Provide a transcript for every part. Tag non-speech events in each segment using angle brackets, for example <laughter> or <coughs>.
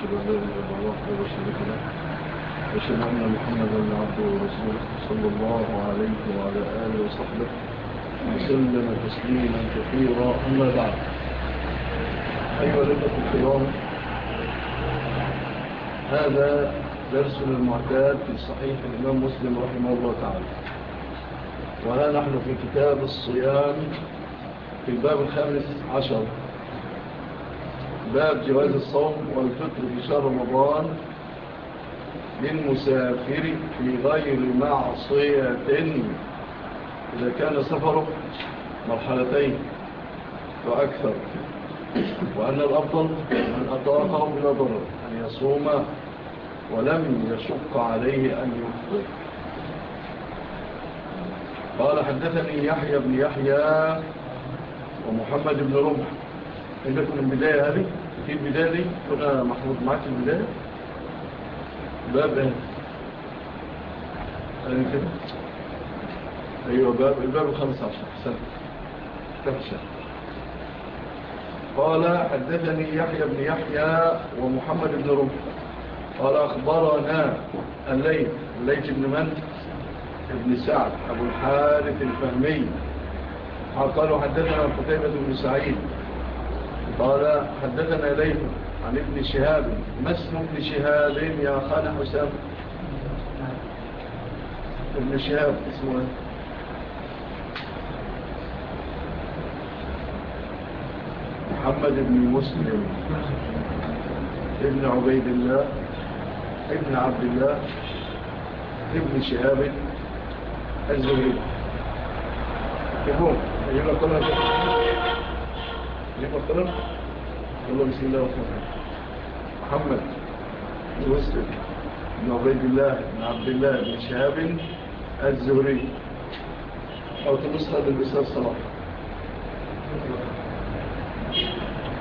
أشهد أن لا إله إلا الله وحده لا شريك له. وأشهد أن محمدا عبده ورسوله صلى الله عليه وعلى آله وصحبه وسلم تسليما كثيرا. أما بعد. أيها الأخوة الكرام هذا درسنا المعتاد في صحيح الإمام مسلم رحمه الله تعالى. وها نحن في كتاب الصيام في الباب الخامس عشر. باب جواز الصوم والفطر في شهر رمضان للمسافر في غير معصية. إذا كان سفره مرحلتين وأكثر وأن الأفضل من أطاقه بلا ضرر أن يصوم ولم يشق عليه أن يفطر. قال حدثني يحيى بن يحيى ومحمد بن رمح. عندكم البداية هذه؟ في البداية دي؟ كنا محمود معاك البداية باب إيه؟ كده؟ أيوه باب الباب الخمس عشر. سنة كفشة قال حدثني يحيى بن يحيى ومحمد بن رمح. قال أخبرنا الليل الليل بن من؟ ابن سعد أبو الحارث الفهمي. قالوا حدثنا قتيبة بن سعيد. قال حدثنا ليث عن ابن شهاب ما اسم ابن شهاب يا خال حسام؟ ابن شهاب اسمه إيه؟ محمد بن مسلم ابن عبيد الله ابن عبد الله ابن شهاب الزهري. يقول يقول كل لمثلا يلا بسم الله والرحمن الرحيم محمد بن مسلم بن عبيد الله بن عبد الله بن شهاب الزهري أو تنسخة بالإسلام صلاح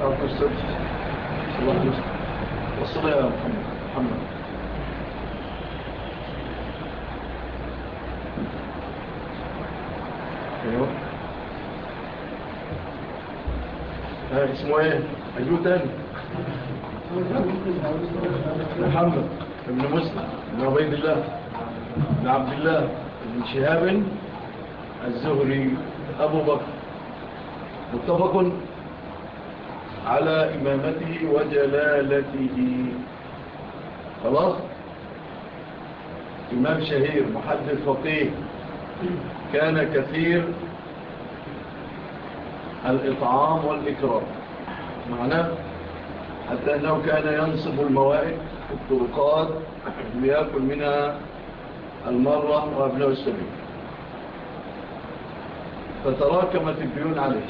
أو تنسخة صلاح مسلم والصلاة يا محمد محمد۔ أيوه اسمه إيه؟ اجيبه تاني. محمد ابن مسلم ابن عبيد الله ابن عبد الله ابن شهاب الزهري أبو بكر. متفق على إمامته وجلالته. خلاص؟ إمام شهير محدث فقيه. كان كثير الإطعام والإكرام. معناه حتى أنه كان ينصب الموائد في الطرقات ليأكل منها المرة وأبناء السبيل. فتراكمت الديون عليه.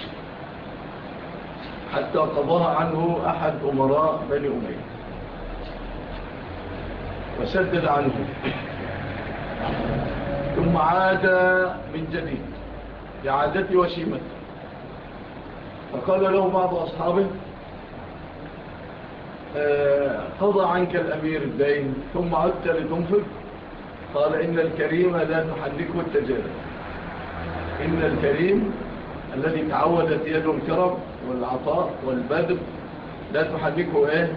حتى قضاها عنه أحد أمراء بني أمية. وسدد عنه. ثم عاد من جديد. لعادة وشيمته. فقال له بعض أصحابه آه، قضى عنك الأمير الدين ثم عدت لتنفق قال إن الكريم لا تحلكه والتجارة إن الكريم الذي تعودت يده الكرم والعطاء والبدر لا تحنكه إيه؟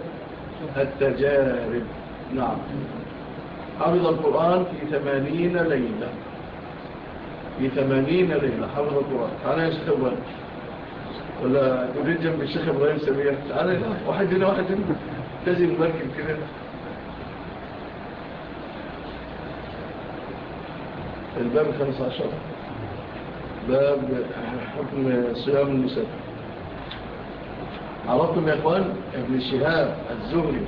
التجارب نعم. حفظ القرآن في ثمانين ليلة. في ثمانين ليلة. حفظ القرآن. على يستوانش ولا يريد جنب الشيخ إبراهيم سميح تعالى هنا واحد هنا واحد هنا. لازم المركب كده الباب 15 باب حكم صيام المسافر عرفتم يا إخوان ابن شهاب الزهري؟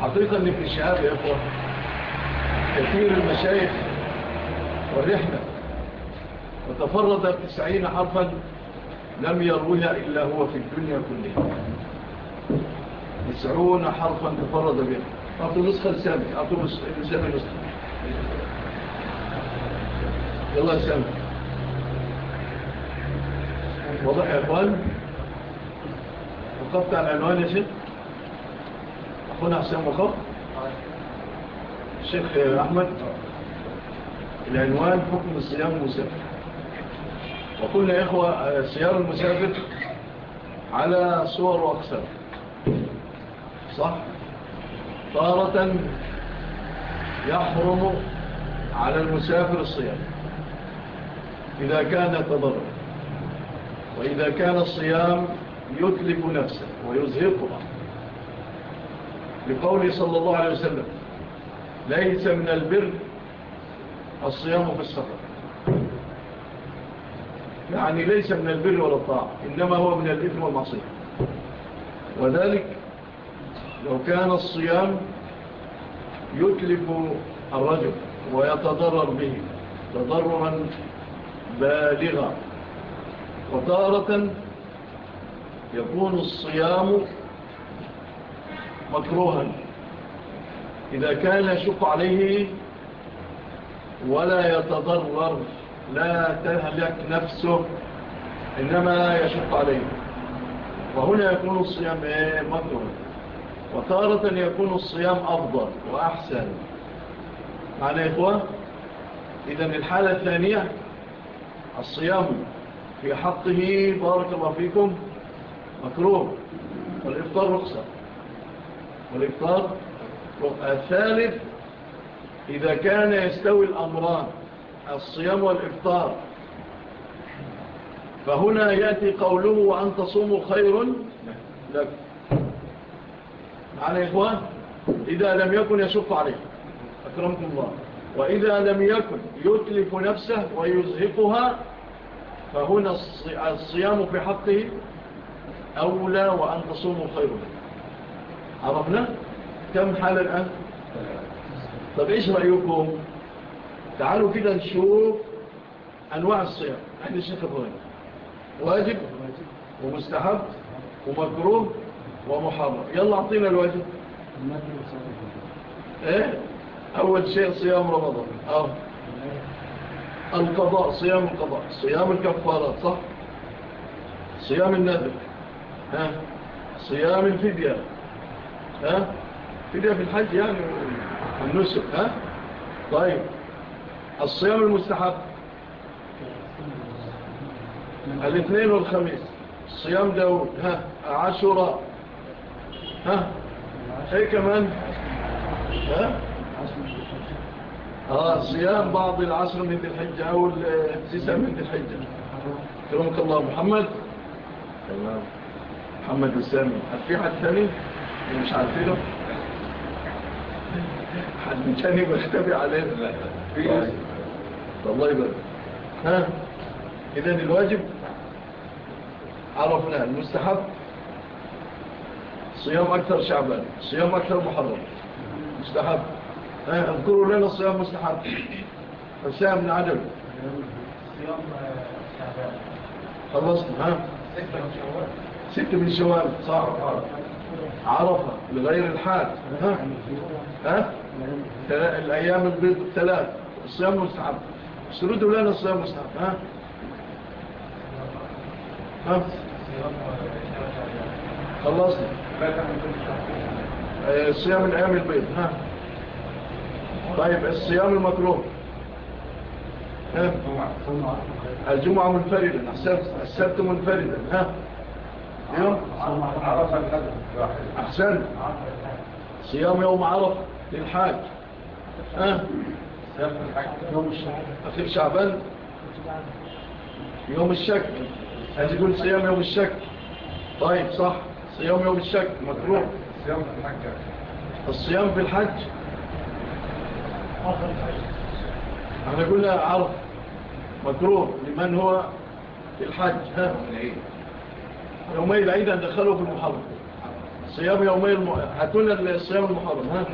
حقيقة إن ابن شهاب يا إخوان كثير المشايخ والرحلة. وتفرد بتسعين حرفا لم يروها إلا هو في الدنيا كلها. تسعون حرفا تفرد بها أعطوا نسخة سامي أعطوا سامي نسخة. يلا سامي. وضع يا أخوان؟ وقفت على العنوان يا شيخ؟ أخونا حسام وقف. الشيخ أحمد العنوان حكم الصيام المسافر وقلنا يا إخوة سيار المسافر على صور وأقسام. صح؟ طارة يحرم على المسافر الصيام. إذا كان تضرر وإذا كان الصيام يتلف نفسه ويزهقها. لقول صلى الله عليه وسلم ليس من البر الصيام في السفر. يعني ليس من البر ولا الطاعة إنما هو من الإثم والمعصية. وذلك لو كان الصيام يتلف الرجل ويتضرر به تضررا بالغا وطارة يكون الصيام مكروها. إذا كان يشق عليه ولا يتضرر لا تهلك نفسه إنما يشق عليه. وهنا يكون الصيام إيه؟ مطلوب وطارة يكون الصيام أفضل وأحسن. معنا يا إخوة؟ إذن الحالة الثانية الصيام في حقه بارك الله فيكم مكروه. والإفطار رخصة. والإفطار الثالث إذا كان يستوي الأمران الصيام والإفطار. فهنا يأتي قوله وأن تصوموا خير لك. معنا إخوان؟ إذا لم يكن يشف عليه أكرمكم الله. وإذا لم يكن يتلف نفسه ويزهقها فهنا الصيام في حقه أولى وأن تصوموا خير لك. عرفنا؟ كم حال الآن؟ طب إيش رأيكم؟ تعالوا كده نشوف أنواع الصيام. عند الشيخ إبراهيم. واجب ومستحب ومكروه ومحرم. يلا أعطينا الواجب. إيه؟ أول شيء صيام رمضان. أه. القضاء صيام القضاء. صيام الكفارات صح؟ صيام النذر. ها؟ صيام الفدية. ها؟ فدية في الحج يعني النسك ها؟ طيب. الصيام المستحب. الاثنين والخميس. الصيام داود. ها عشرة ها إيه كمان؟ ها؟ آه صيام بعض العشر من ذي الحجة أو السيسة من ذي الحجة. كرمك الله. محمد؟ محمد السامي. في حد ثاني؟ مش عارفينه. حد ثاني بختبي عليه في إيه؟ الله يبارك ها إذن الواجب۔ عرفنا المستحب۔ صيام أكثر شعبان صيام أكثر محرم۔ مستحب۔ اذكروا لنا الصيام مستحب۔ حسام من عدم صيام آه، شعبان۔ خلصنا ها۔ ستة من شوال۔ ستة من شوال صح عرفة لغير الحال ها۔ ها؟ الأيام البيض الثلاث الصيام مستحب۔ سرود ولا نصها مصحف ها؟ ها؟ خلصنا الصيام آه، الأيام البيض ها؟ طيب الصيام المكروه. ها؟ الجمعة منفردة السبت منفردة ها؟ يوم عرفة أحسن صيام يوم عرفة للحاج ها؟ يوم الشك أخير شعبان يوم الشك. هتقول صيام يوم الشك. طيب صح. صيام يوم الشك مكروه الحج الصيام في الحج. إحنا قلنا عرض. مكروه لمن هو في الحج. ها. يومي العيد هندخله في المحرم. صيام يومي الم... هتقولنا الصيام المحرم. ها.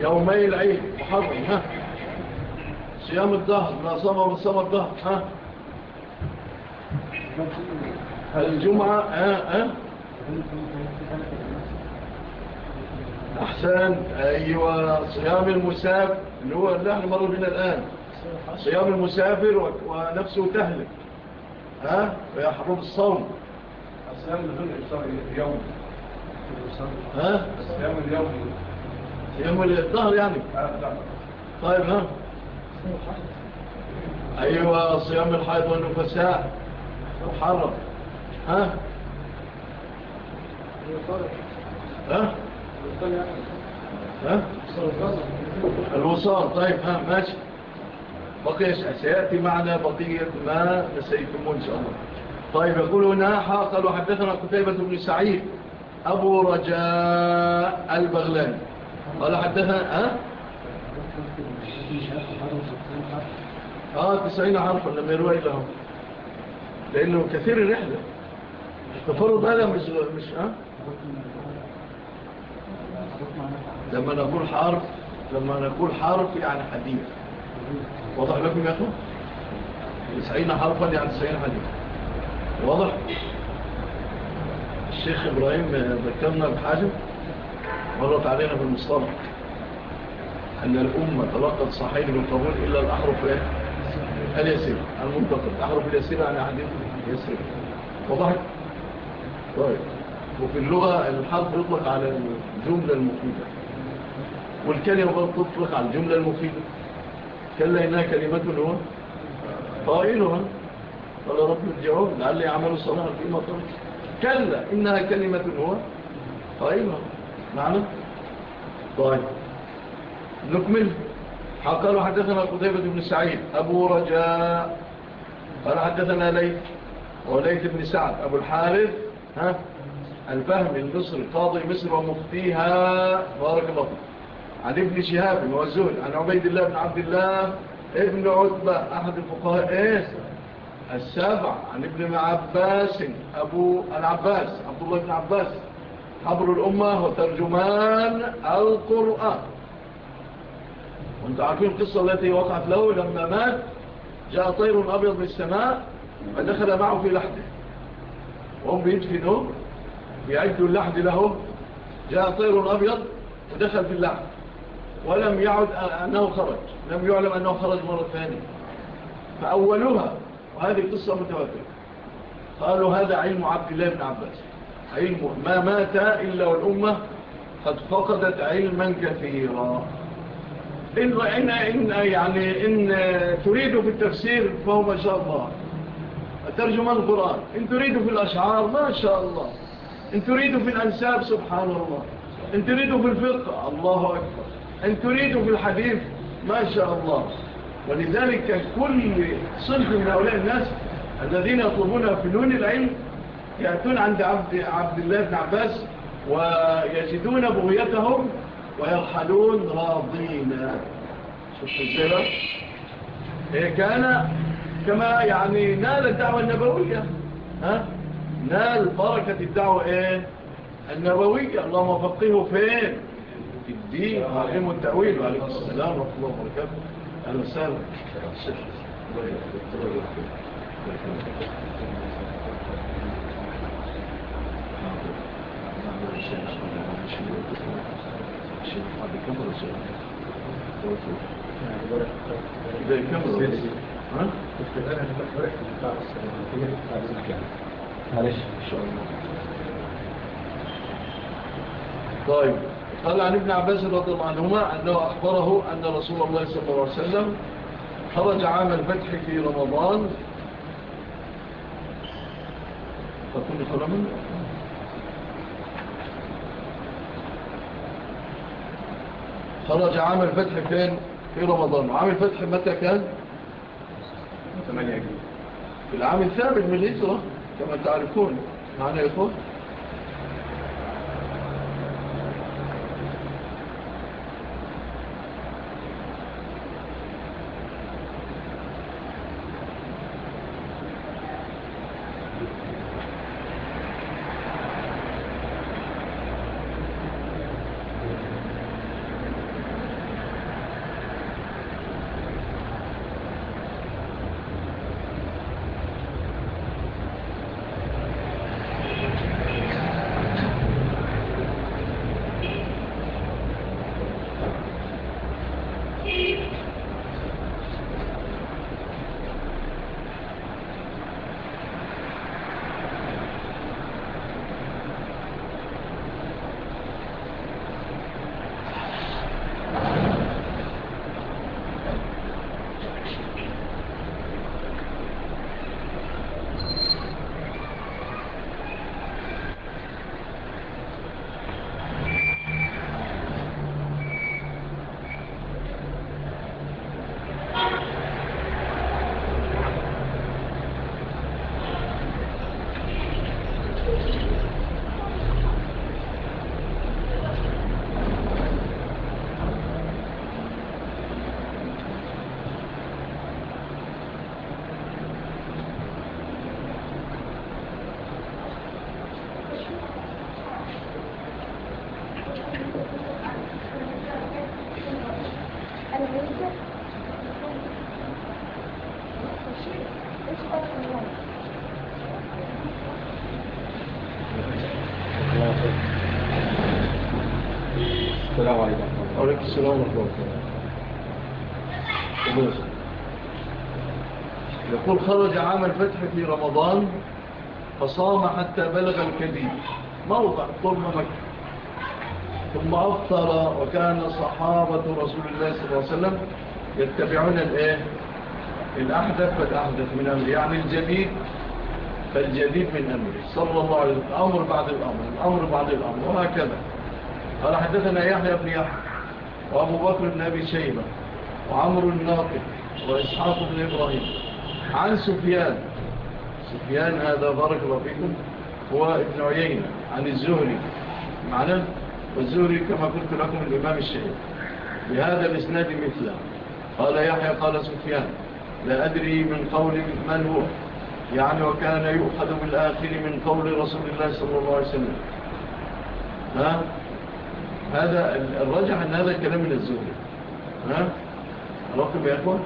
يومي العيد. محرم ها؟ صيام الظهر لا صمر صام الظهر ها؟ الجمعة ها؟ ها؟ أحسن. أيوة. صيام المسافر اللي هو اللي إحنا مر بنا الآن. صيام المسافر ونفسه تهلك ها؟ يا حبوب الصوم. الصيام الظهر يوم ها؟ الصيام اليوم. يوم الظهر يعني طيب ها أيوة صيام الحيض والنفساء محرم ها ها ها الوصال طيب ها ماشي بقي سيأتي معنا بقية ما نسيكم إن شاء الله. طيب يقول هنا حاقل حدثنا قتيبة بن سعيد أبو رجاء البغلاني. قال حدثنا ها؟ آه 90 حرفا لما يروي لهم لأنه كثير الرحلة. التفرد هذا مش مش ها؟ لما نقول حرف لما نقول حرف يعني حديث. واضح لكم يا اخو 90 حرفا يعني 90 حديث. واضح؟ الشيخ إبراهيم آه، ذكرنا بحاجة؟ مرت علينا بالمصطلح أن الأمة تلقت صحيح بالقبول إلا الأحرف إيه؟ اليسيرة. المنتقل الأحرف اليسيرة يعني حديث يسير وضحك طيب. وفي اللغة الحرف يطلق على الجملة المفيدة. والكلمة برضه تطلق على الجملة المفيدة. كلا إنها كلمة هو قائلها. قال رب الجعوب لعل يعمل الصلاة فيما طلق كلا إنها كلمة هو قائلها. معنا طيب نكمل قال حدثنا قتيبة بن سعيد أبو رجاء قال حدثنا ليث وليث بن سعد أبو الحارث ها الفهم المصري قاضي مصر ومفتيها بارك الله عن ابن شهاب والزهد عن عبيد الله بن عبد الله ابن عتبة أحد الفقهاء إيه؟ السابع عن ابن عباس أبو العباس عبد الله بن عباس حبر الأمة وترجمان القرآن. وانت عارفين القصة التي وقعت له لما مات؟ جاء طير أبيض من السماء فدخل معه في لحده. وهم بيدفنوا بيعدوا اللحد له. جاء طير أبيض ودخل في اللحد. ولم يعد أنه خرج. لم يعلم أنه خرج مرة ثانية. فأولوها وهذه قصة متوافقة قالوا هذا علم عبد الله بن عباس. علمه ما مات إلا والأمة قد فقدت علما كثيرا. إن رأينا إن, يعني إن تريد في التفسير فهو ما شاء الله. ترجم القرآن. إن تريد في الأشعار ما شاء الله. إن تريد في الأنساب سبحان الله. إن تريد في الفقه الله أكبر. إن تريد في الحديث ما شاء الله. ولذلك كل صنف من هؤلاء الناس الذين يطلبون فنون العلم يأتون عند عبد, عبد الله بن عباس ويجدون بغيتهم ويرحلون راضين. شوفوا كان كما يعني نال الدعوة النبوية ها؟ نال بركة الدعوة إيه؟ النبوية. اللهم فقهه فين؟ في الدين. وعلمه التأويل. وعليكم السلام ورحمة الله وبركاته. أهلا وسهلا. معلش إن شاء الله طيب قال عن ابن عباس رضي الله عنهما أنه أخبره أن رسول الله صلى الله عليه وسلم خرج عام الفتح في رمضان فكل خرم خرج عامل فتح فين؟ في رمضان. عامل فتح متى كان؟ في العام الثامن من الإسرة كما تعرفون. معنا يا إخوة. خرج عام الفتح في رمضان فصام حتى بلغ الكبير. موضع طرم مكة ثم أفطر وكان صحابة رسول الله صلى الله عليه وسلم يتبعون الآية؟ الأحدث فالأحدث من أمره يعني الجديد فالجديد من أمره. صلى الله عليه وسلم. الأمر بعد الأمر. الأمر بعد الأمر. وهكذا. قال حدثنا يحيى بن يحيى وأبو بكر بن أبي شيبة وعمر الناقب وإسحاق بن إبراهيم. عن سفيان. سفيان هذا بارك الله فيكم. هو ابن عيينة عن الزهري. معنا والزهري كما قلت لكم الإمام الشهيد. بهذا الإسناد مثله. قال يحيى قال سفيان لا أدري من قول من هو. يعني وكان يؤخذ بالآخر من قول رسول الله صلى الله عليه وسلم. ها؟ هذا الرجح أن هذا كلام من الزهري. ها؟ رقم يا أخوة؟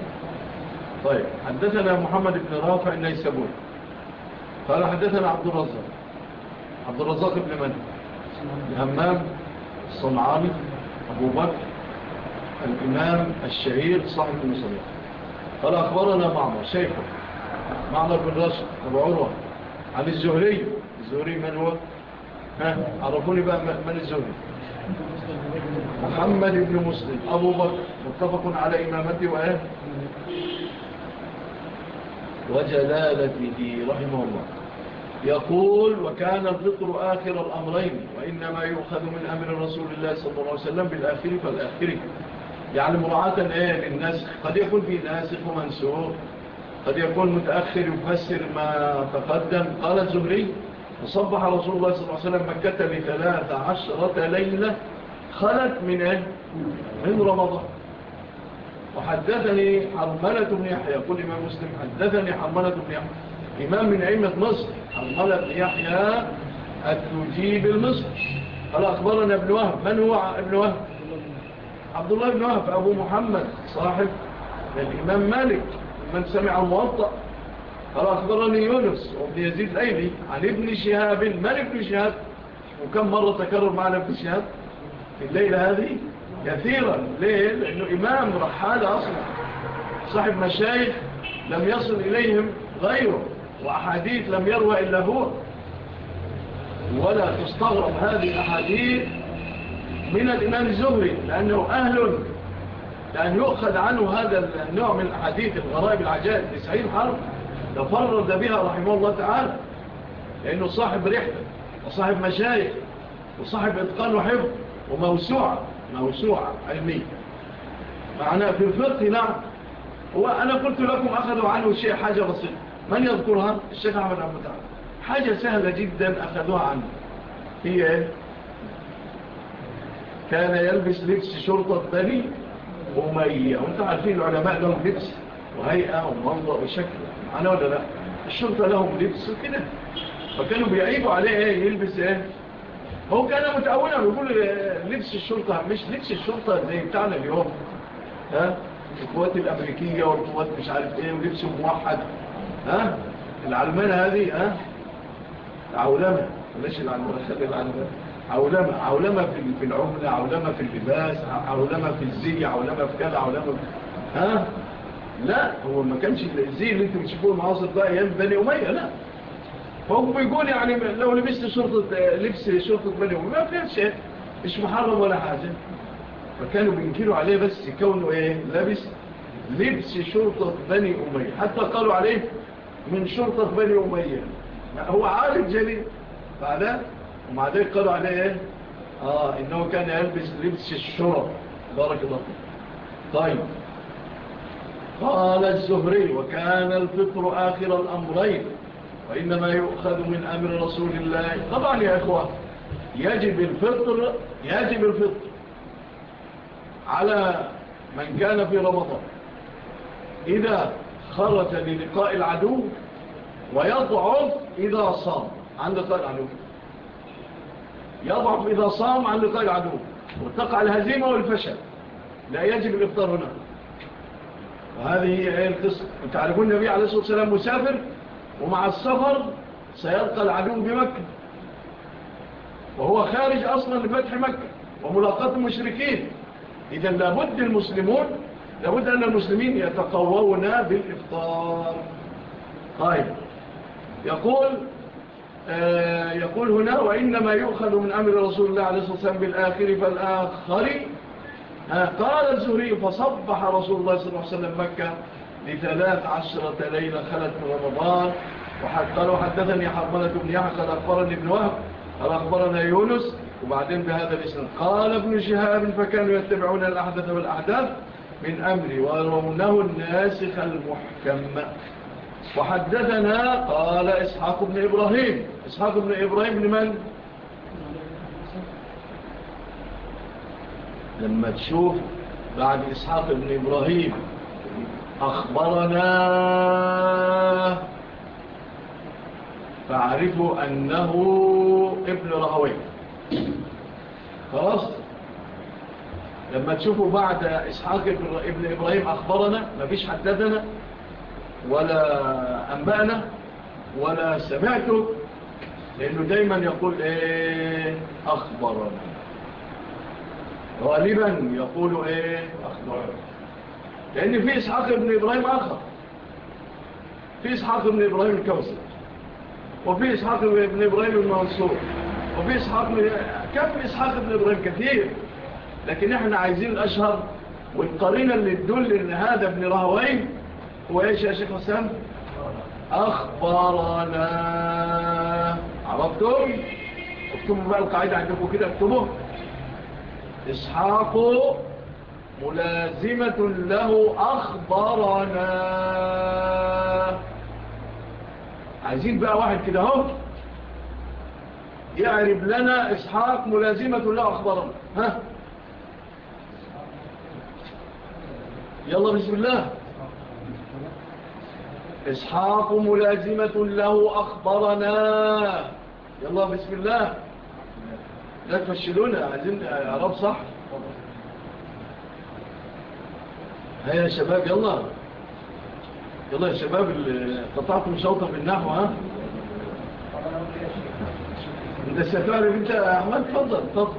طيب. حدثنا محمد بن رافع النيسابوري. قال حدثنا عبد الرزاق. عبد الرزاق بن من؟ الهمام الصنعاني. أبو بكر الإمام الشهير صاحب المصريح قال أخبرنا معمر شيخه. معمر بن راشد أبو عروة. عن الزهري. الزهري من هو؟ ها؟ عرفوني بقى من الزهري. محمد بن مسلم. أبو بكر. متفق على إمامته وآه وجلالته رحمه الله. يقول وكان الذكر آخر الأمرين وإنما يؤخذ من أمر رسول الله صلى الله عليه وسلم بالآخر فالآخر. يعني مراعاة الآية للناس قد يكون في ناسخ ومنسوخ قد يكون متأخر يفسر ما تقدم. قال الزهري وصبح رسول الله صلى الله عليه وسلم مكة بثلاث عشرة ليلة خلت من من رمضان. وحدثني حرملة بن يحيى. يقول إمام مسلم حدثني حرملة بن يحيى. إمام من عمة مصر حرملة بن يحيى التجيب المصر قال أخبرنا ابن وهب من هو ابن وهب؟ عبد الله بن وهب أبو محمد صاحب الإمام مالك من سمع الموطأ قال أخبرني يونس وابن يزيد الأيلي عن ابن شهاب من ابن شهاب وكم مرة تكرر معنا ابن شهاب في الليلة هذه؟ كثيرا. ليه؟ لأنه إمام رحالة أصلا. صاحب مشايخ لم يصل إليهم غيره وأحاديث لم يروى إلا هو. ولا تستغرب هذه الأحاديث من الإمام الزهري لأنه أهل لأن يؤخذ عنه هذا النوع من الأحاديث الغرائب العجائب تسعين حرب تفرد بها رحمه الله تعالى. لأنه صاحب رحلة وصاحب مشايخ وصاحب إتقان وحفظ. وموسوعة موسوعة علمية معناها في الفقه نعم. وأنا قلت لكم أخذوا عنه شيء حاجة بسيطة. من يذكرها؟ الشيخ أحمد عبد عبد حاجة سهلة جدا أخذوها عنه. هي إيه كان يلبس لبس شرطة بني ومية. وانت عارفين العلماء لهم لبس وهيئة ومنظر وشكل. معنا ولا لا؟ الشرطة لهم لبس وكده. فكانوا بيعيبوا عليه إيه؟ يلبس إيه؟ هو كان متعونا بيقول آه، لبس الشرطة مش لبس الشرطة زي بتاعنا اليوم ها القوات الأمريكية والقوات مش عارف إيه ولبس موحد ها العلمانة هذه ها عولمة مش العلمانة خلي العلمانة. عولمة عولمة في العملة عولمة في اللباس عولمة في الزي عولمة في كذا عولمة ها لا هو ما كانش الزي اللي انت بتشوفوه المعاصر ده أيام بني أمية لا. هم بيقول يعني لو لبست شرطة لبس شرطة بني ما فيها شيء مش محرم ولا حاجة. فكانوا بينكروا عليه بس كونه إيه لابس لبس شرطة بني أمية. حتى قالوا عليه من شرطة بني أمية. هو عارف جليل. فعلا ومع ذلك قالوا عليه إيه؟ آه إنه كان يلبس لبس الشرط. بارك الله طيب. قال الزهري وكان الفطر آخر الأمرين. وإنما يؤخذ من أمر رسول الله. طبعا يا إخوة يجب الفطر يجب الفطر على من كان في رمضان. إذا خرج للقاء العدو ويضعف إذا صام عند لقاء العدو. يضعف إذا صام عند لقاء العدو. وتقع الهزيمة والفشل. لا يجب الإفطار هنا. وهذه هي القصة. تعرفون النبي عليه الصلاة والسلام مسافر ومع السفر سيلقى العدو بمكة. وهو خارج أصلا لفتح مكة. وملاقات المشركين. إذا لابد المسلمون لابد أن المسلمين يتقوون بالإفطار. طيب. يقول آه، يقول هنا وإنما يؤخذ من أمر رسول الله عليه الصلاة والسلام بالآخر فالآخر آه، قال الزهري فصبح رسول الله صلى الله عليه وسلم مكة. لثلاث عشرة ليلة خلت من رمضان وحتى لو حدثني حرملة بن يحسن أخبرني ابن وهب قال أخبرنا يونس وبعدين بهذا الاسم قال ابن شهاب فكانوا يتبعون الأحدث والأحداث من أمري ورونه الناسخ المحكم. وحدثنا قال إسحاق بن إبراهيم. إسحاق بن إبراهيم لمن؟ لما تشوف بعد إسحاق بن إبراهيم أخبرنا فعرف أنه ابن رهوي خلاص؟ لما تشوفوا بعد إسحاق ابن إبراهيم أخبرنا مفيش حددنا ولا أنبأنا ولا سمعته لأنه دايما يقول إيه؟ أخبرنا. غالبا يقول إيه؟ أخبرنا. لأن في إسحاق بن إبراهيم آخر. في إسحاق بن إبراهيم الكوثر وفي إسحاق بن إبراهيم المنصور وفي إسحاق بن... كم إسحاق بن إبراهيم كثير لكن إحنا عايزين الأشهر والقرينة اللي تدل إن هذا ابن راهوين هو إيش يا شيخ حسام أخبرنا عرفتم؟ اكتبوا بقى القاعدة عندكم كده اكتبوا إسحاق ملازمة له أخبرنا. عايزين بقى واحد كده هو يعرب لنا إسحاق ملازمة له أخبرنا. ها؟ يلا بسم الله. إسحاق ملازمة له أخبرنا. يلا بسم الله. لا تفشلونا عايزين آه، عرب صح؟ هيا يا شباب يلا. يلا يا شباب قطعتم شوطة بالنحو ها؟ انت السفارة انت يا أحمد تفضل تفضل.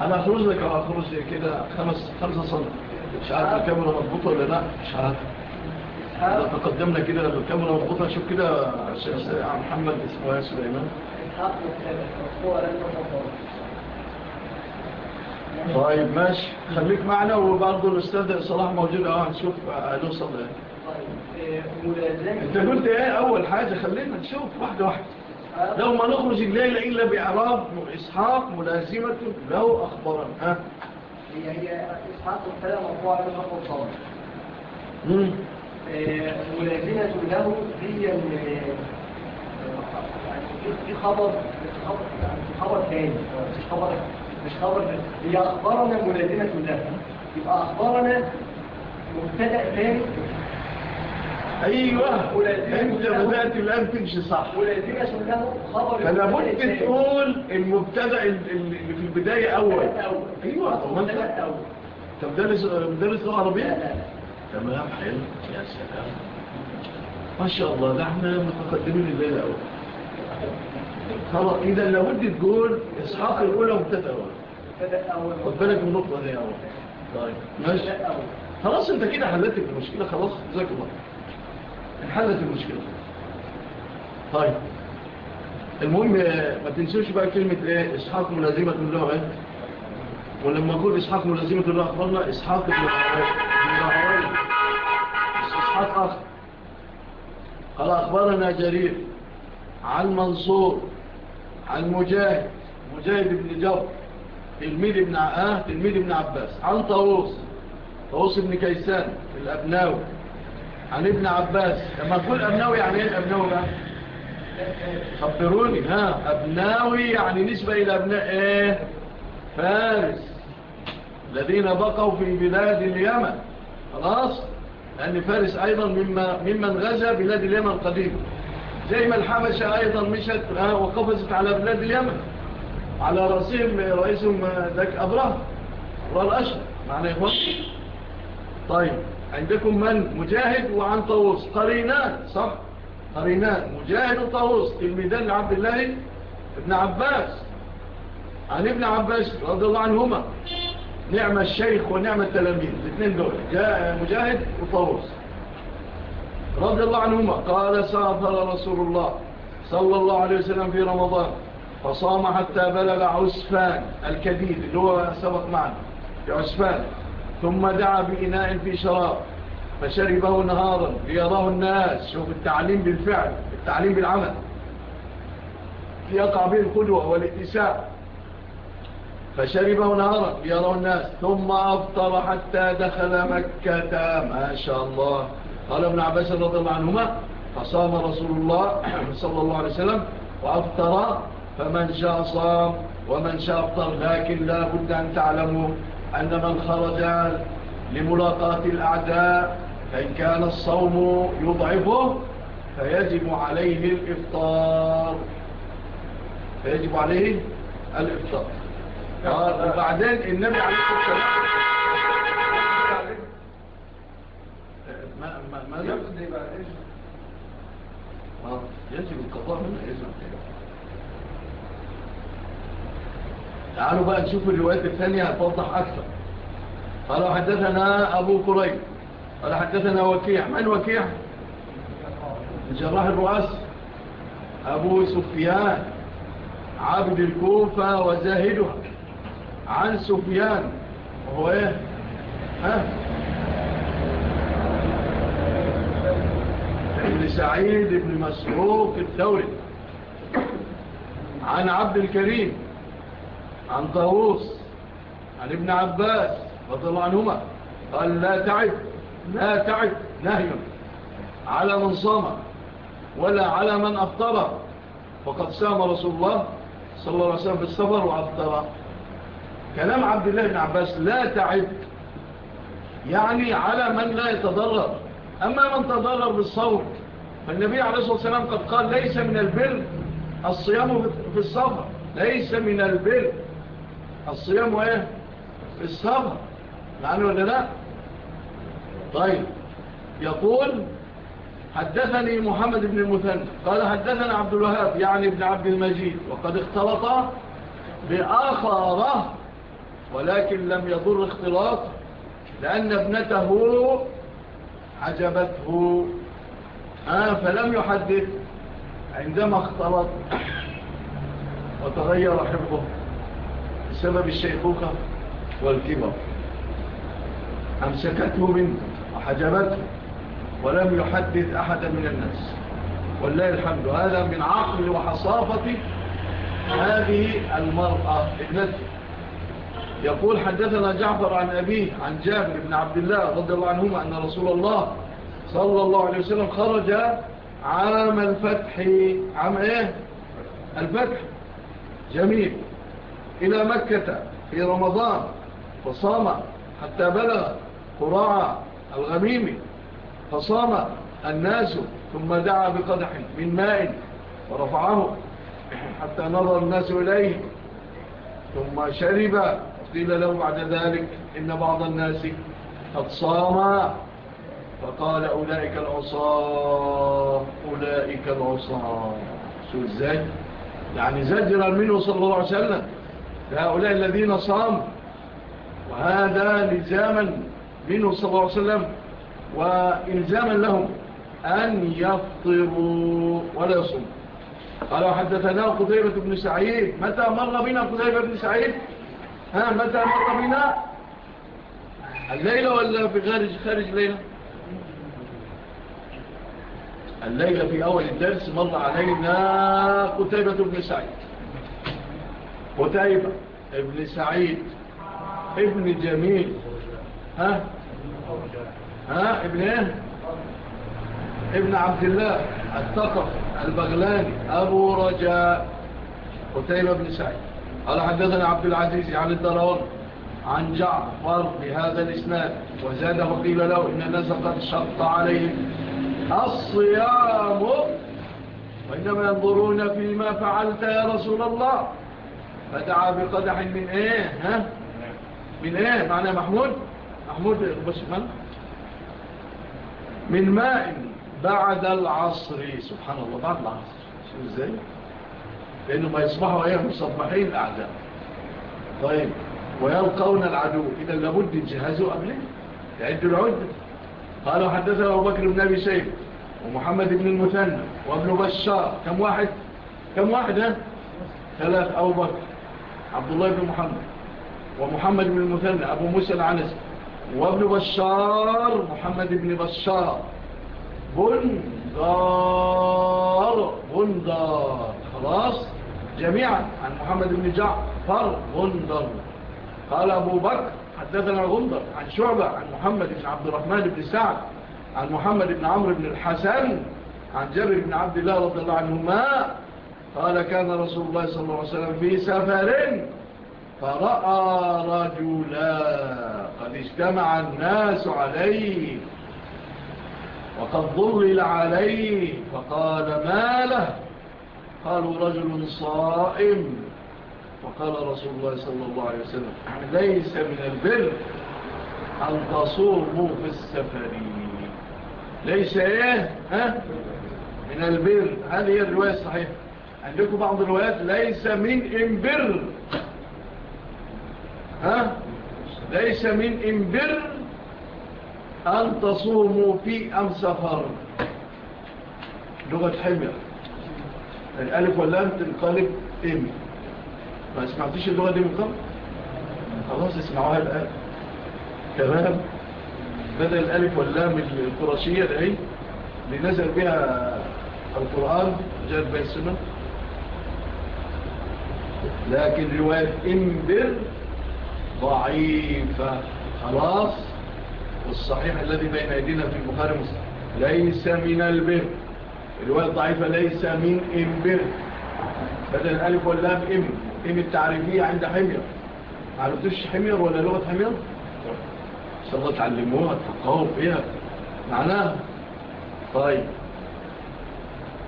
أنا أخرج لك أو اخرج كده خمس خمسة صنع مش عارف الكاميرا مضبوطة ولا لأ؟ مش عارف. أه؟ تقدمنا كده الكاميرا مضبوطة شوف كده محمد اسمه يا سليمان أه؟ طيب ماشي. خليك معنا وبرضه الأستاذ صلاح موجود. آه نشوف آه، هنوصل طيب، إيه أنت قلت إيه؟ أول حاجة خلينا نشوف واحدة واحدة. آه. لو ما نخرج الليل إلا بإعراب إسحاق ملازمة له اخبارا ها؟ هي هي إسحاق الكلام مرفوع على الرفع الصواب امم آه، ملازمة له هي في خبر خبر ثاني خبر مش متخرج هي أخبارنا ملازمة له يبقى أخبارنا مبتدأ ثاني أيوه. أنت بدأت الآن تمشي صح فلا بد تقول المبتدأ اللي في البداية أول. أيوه هو انت طب ده مدرس لغة عربية؟ تمام حلو. يا سلام. ما شاء الله ده إحنا متقدمين الليلة الأول. خلاص إذا لابد تقول إسحاق الأولى مبتدأ أول خد بالك من النقطة دي أول طيب ماشي. خلاص أنت كده حلت المشكلة. خلاص جزاك الله انحلت المشكلة. طيب. المهم ما تنسوش بقى كلمة إيه؟ إسحاق ملازمة له إيه ولما أقول إسحاق ملازمة له أخبرنا إسحاق ابن الهواري إسحاق. أخر قال أخبرنا جرير عن منصور. عن مجاهد مجاهد بن جبر تلميذ ابن آه تلميذ ابن عباس عن طاووس طاووس بن كيسان الأبناوي. عن ابن عباس. لما تقول أبناوي يعني إيه الأبناوي بقى؟ خبروني. ها أبناوي يعني نسبة إلى أبناء إيه؟ فارس. الذين بقوا في بلاد اليمن. خلاص؟ لأن فارس أيضا مما ممن غزا بلاد اليمن قديما زي ما الحبشة أيضا مشت وقفزت على بلاد اليمن. على رأسهم رئيسهم ذاك أبرة أبراه معنى إخوان طيب عندكم من؟ مجاهد وعن طاووس. قرينان صح؟ قرينان. مجاهد وطاووس. الميدان لعبد الله ابن عباس. عن ابن عباس رضي الله عنهما. نعم الشيخ ونعم التلاميذ. الاثنين دول. جاء مجاهد وطاووس. رضي الله عنهما قال سافر رسول الله صلى الله عليه وسلم في رمضان فصام حتى بلل عسفان الكبير اللي هو سبق معنا عسفان. ثم دعا بإناء في شراب فشربه نهارا ليراه الناس شوف التعليم بالفعل التعليم بالعمل. ليقع به القدوة والاتساء فشربه نهارا ليراه الناس ثم أفطر حتى دخل مكة. ما شاء الله. قال ابن عباس رضي الله عنهما فصام رسول الله <clears throat> صلى الله عليه وسلم وأفطر فمن شاء صام ومن شاء أفطر لكن لا بد أن تعلموا أن من خرج لملاقاة الأعداء فإن كان الصوم يضعفه فيجب عليه الإفطار. فيجب عليه الإفطار. وبعدين النبي عليه الصلاة والسلام ما ما يجب القضاء إيه من الاجر تعالوا بقى نشوف الروايات الثانية هتوضح أكثر. قال حدثنا أبو كريم قال حدثنا وكيع. من وكيع؟ جراح الرؤاس. أبو سفيان عبد الكوفة وزاهدها. عن سفيان وهو إيه؟ ها؟ بن سعيد بن مسروق الثوري عن عبد الكريم عن طاووس عن ابن عباس رضي الله عنهما قال لا تعب لا تعب نهي على من صام ولا على من أفطر. فقد سام رسول الله صلى الله عليه وسلم بالسفر وأفطر. كلام عبد الله بن عباس لا تعب يعني على من لا يتضرر. أما من تضرر بالصوت فالنبي عليه الصلاة والسلام قد قال ليس من البر الصيام في الصبر. ليس من البر الصيام إيه؟ في الصبر. معنى ولا لا؟ طيب. يقول حدثني محمد بن المثنى. قال حدثنا عبد الوهاب يعني ابن عبد المجيد وقد اختلط بآخره ولكن لم يضر اختلاط لأن ابنته عجبته. آه، فلم يحدث. عندما اختلط وتغير حفظه بسبب الشيخوخة والكبر أمسكته منه وحجبته ولم يحدث أحدا من الناس. والله الحمد. هذا من عقل وحصافة هذه المرأة ابنته. يقول حدثنا جعفر عن أبيه عن جابر بن عبد الله رضي الله عنهما أن رسول الله صلى الله عليه وسلم خرج عام الفتح عام إيه الفتح جميل إلى مكة في رمضان فصام حتى بلغ قراعة الغميم فصام الناس ثم دعا بقدح من ماء ورفعه حتى نظر الناس إليه ثم شرب قيل له بعد ذلك إن بعض الناس قد صام فقال أولئك العصاة أولئك العصاة شو الزاج يعني زجرا منه صلى الله عليه وسلم. فهؤلاء الذين صام وهذا لزاما منه صلى الله عليه وسلم وإلزاما لهم أن يفطروا ولا يصم قال وحدثنا قذيبة بن سعيد متى مر بنا قذيبة بن سعيد؟ ها متى مر بنا؟ الليلة ولا في خارج, خارج ليلة الليلة في أول الدرس مر علينا قتيبة بن سعيد. قتيبة ابن سعيد. ابن جميل. ها؟ ها؟ ابن إيه؟ ابن عبد الله التقف البغلاني أبو رجاء. قتيبة بن سعيد. قال حدثنا عبد العزيز عن الدراوغ عن جعفر بهذا الإسناد وزاده قيل له إن الناس قد شط عليهم. الصيام. وإنما ينظرون فيما فعلت يا رسول الله. فدعا بقدح من إيه؟ ها؟ من إيه؟ معنى محمود؟ محمود بس من؟ من ماء بعد العصر. سبحان الله بعد العصر. شو إزاي لأنه ما يصبحوا إيه مصبحين الأعداء. طيب ويلقون العدو. اذا لابد انجهازوا قبله يعدوا العدة. قالوا حدثنا أبو بكر بن أبي سيف ومحمد بن المثنى وابن بشار. كم واحد؟ كم واحد ها؟ ثلاث. أبو بكر عبد الله بن محمد ومحمد بن المثنى أبو موسى العنس وابن بشار. محمد بن بشار. بندار بندار. خلاص؟ جميعا. عن محمد بن جعفر بندار. قال أبو بكر حدثنا غندر عن شعبة عن محمد بن عبد الرحمن بن سعد عن محمد بن عمرو بن الحسن عن جر بن عبد الله رضي الله عنهما قال كان رسول الله صلى الله عليه وسلم في سفر فرأى رجلا قد اجتمع الناس عليه وقد ضلل عليه فقال ما له؟ قالوا رجل صائم. وقال رسول الله صلى الله عليه وسلم يعني ليس من البر أن تصوموا في السفر. ليس إيه؟ ها؟ من البر. هذه هي الرواية الصحيحة؟ عندكم بعض الروايات ليس من إنبر ها؟ ليس من إنبر أن تصوموا في أم سفر. لغة حمية الألف يعني واللام تنقلب إيمي ما سمعتوش اللغة دي من قبل خلاص اسمعوها الآن كمان بدل الألف واللام القرشية العي اللي نزل بها القرآن جاءت بها السنة لكن رواية انبر ضعيفة خلاص والصحيح الذي بين أيدينا في البخاري مسلم ليس من البر الرواية الضعيفة ليس من انبر بدل الألف واللام انبر الكلمة التعريفية عند حمير. عرفتوش حمير ولا لغة حمير؟ صلى تعلموها تفقهوا فيها. معناها؟ طيب.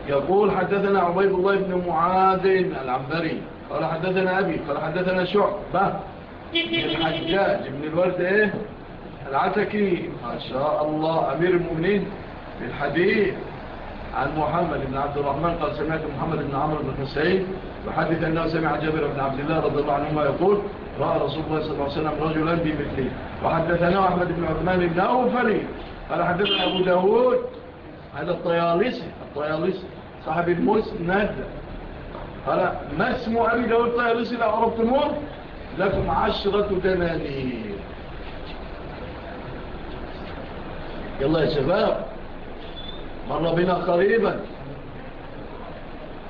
يقول حدثنا عبيد الله بن معاذ العنبري قال حدثنا أبي قال حدثنا شعبة الحجاج بن الورد إيه؟ العتكي. ما شاء الله أمير المؤمنين بالحديث عن محمد بن عبد الرحمن قال سمعت محمد بن عمر بن حسين. يحدث أنه سمع جابر بن عبد الله رضي الله عنهما يقول رأى رسول الله صلى الله عليه وسلم رجلا بمثله وحدثنا أحمد بن عثمان بن أوفري قال حدثنا أبو داود. هذا الطياليسي الطياليسي صاحب المسند. قال ما اسم أبي داود الطياليسي لا عرفتموه لكم عشرة دنانير. يلا يا شباب مر بنا قريبا.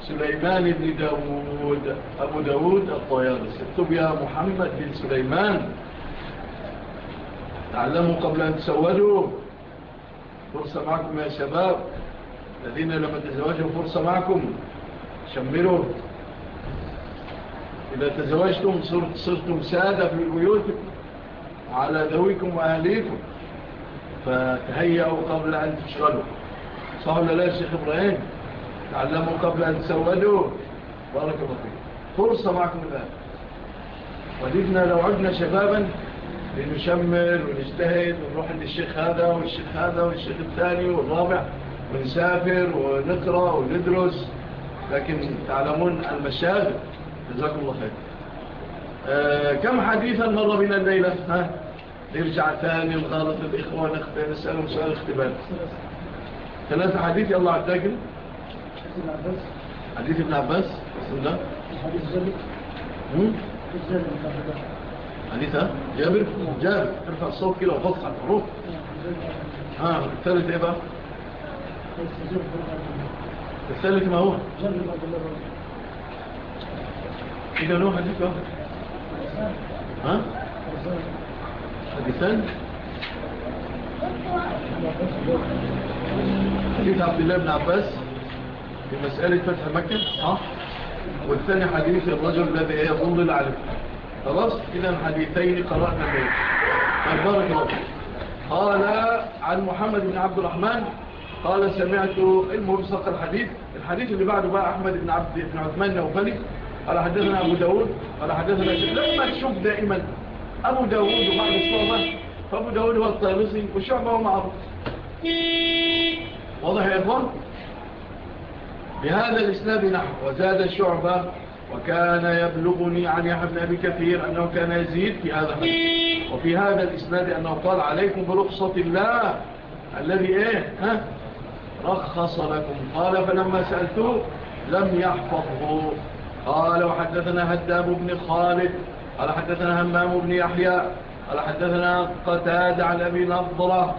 سليمان بن داود. أبو داود الطيار اكتب يا محمد بن سليمان. تعلموا قبل أن تسودوا فرصة معكم يا شباب. الذين لما تزواجوا فرصة معكم. شمروا. إذا تزوجتم صرت صرتم سادة في بيوتكم على ذويكم وأهليكم. فتهيئوا قبل أن تشغلوا. صح ولا لا يا شيخ إبراهيم؟ تعلموا قبل أن تسولوا بارك الله فيكم فرصة معكم الآن. وليدنا لو عدنا شبابا لنشمر ونجتهد ونروح للشيخ هذا والشيخ هذا والشيخ الثاني والرابع ونسافر ونقرأ وندرس. لكن تعلمون المشاغل. جزاكم الله خير. آه، كم حديثا مر بنا الليلة؟ ها؟ نرجع ثاني نغالط الإخوة نسألهم سؤال اختبار. ثلاثة حديث يا الله عبدالله حديث ابن عباس. سننا حدیث جابر حديث جابر؟ جابر. ارفع الصوت كده وحط على الحروف آه. ها الثالث إيه بقى؟ الثالث ما هو؟ كده إيه له حديث واحد ها؟ حديثان. حديث عبد الله بن عباس. في مسألة فتح مكة صح؟ والثاني حديث الرجل الذي يظن العلم خلاص؟ إذا حديثين قرأنا بيه مبارك طيب، الله قال عن محمد بن عبد الرحمن قال سمعت المرسق الحديث. الحديث اللي بعده بقى أحمد بن عبد بن عثمان نوفلي. قال حدثنا أبو داود قال حدثنا لما تشوف دائما أبو داود وبعد الصومة فأبو داود هو الطيرسي والشعبة هو معروف. واضح يا إخوان؟ بهذا الإسناد نحو وزاد الشعبة وكان يبلغني عن يحب أبي كثير أنه كان يزيد في هذا وفي هذا الإسناد أنه قال عليكم برخصة الله. الذي إيه؟ ها؟ رخص لكم. قال فلما سألته لم يحفظه. قال وحدثنا هداب بن خالد قال حدثنا همام بن يحيى قال حدثنا قتاد على أبي نظرة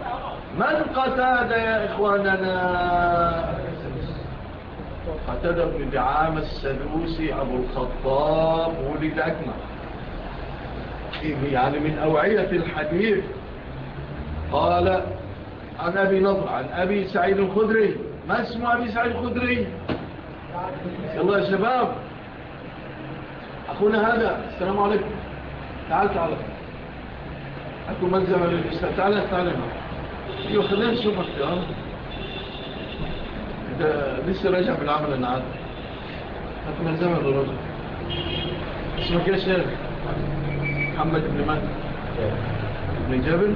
من قتاد يا إخواننا؟ قتادة بن دعام السدوسي أبو الخطاب ولد أكمل يعني من أوعية الحديث. قال عن أبي نظر عن أبي سعيد الخدري. ما اسمه أبي سعيد الخدري؟ يلا يا شباب. أخونا هذا السلام عليكم. تعال تعال. أكون ملزمة للإستاذ. تعال تعال. ما يخلنشوا مكتب لسه راجع من العمل النهارده هتبقى زي ما دراسه اسمه كده شاب محمد بن مهدي بن جابر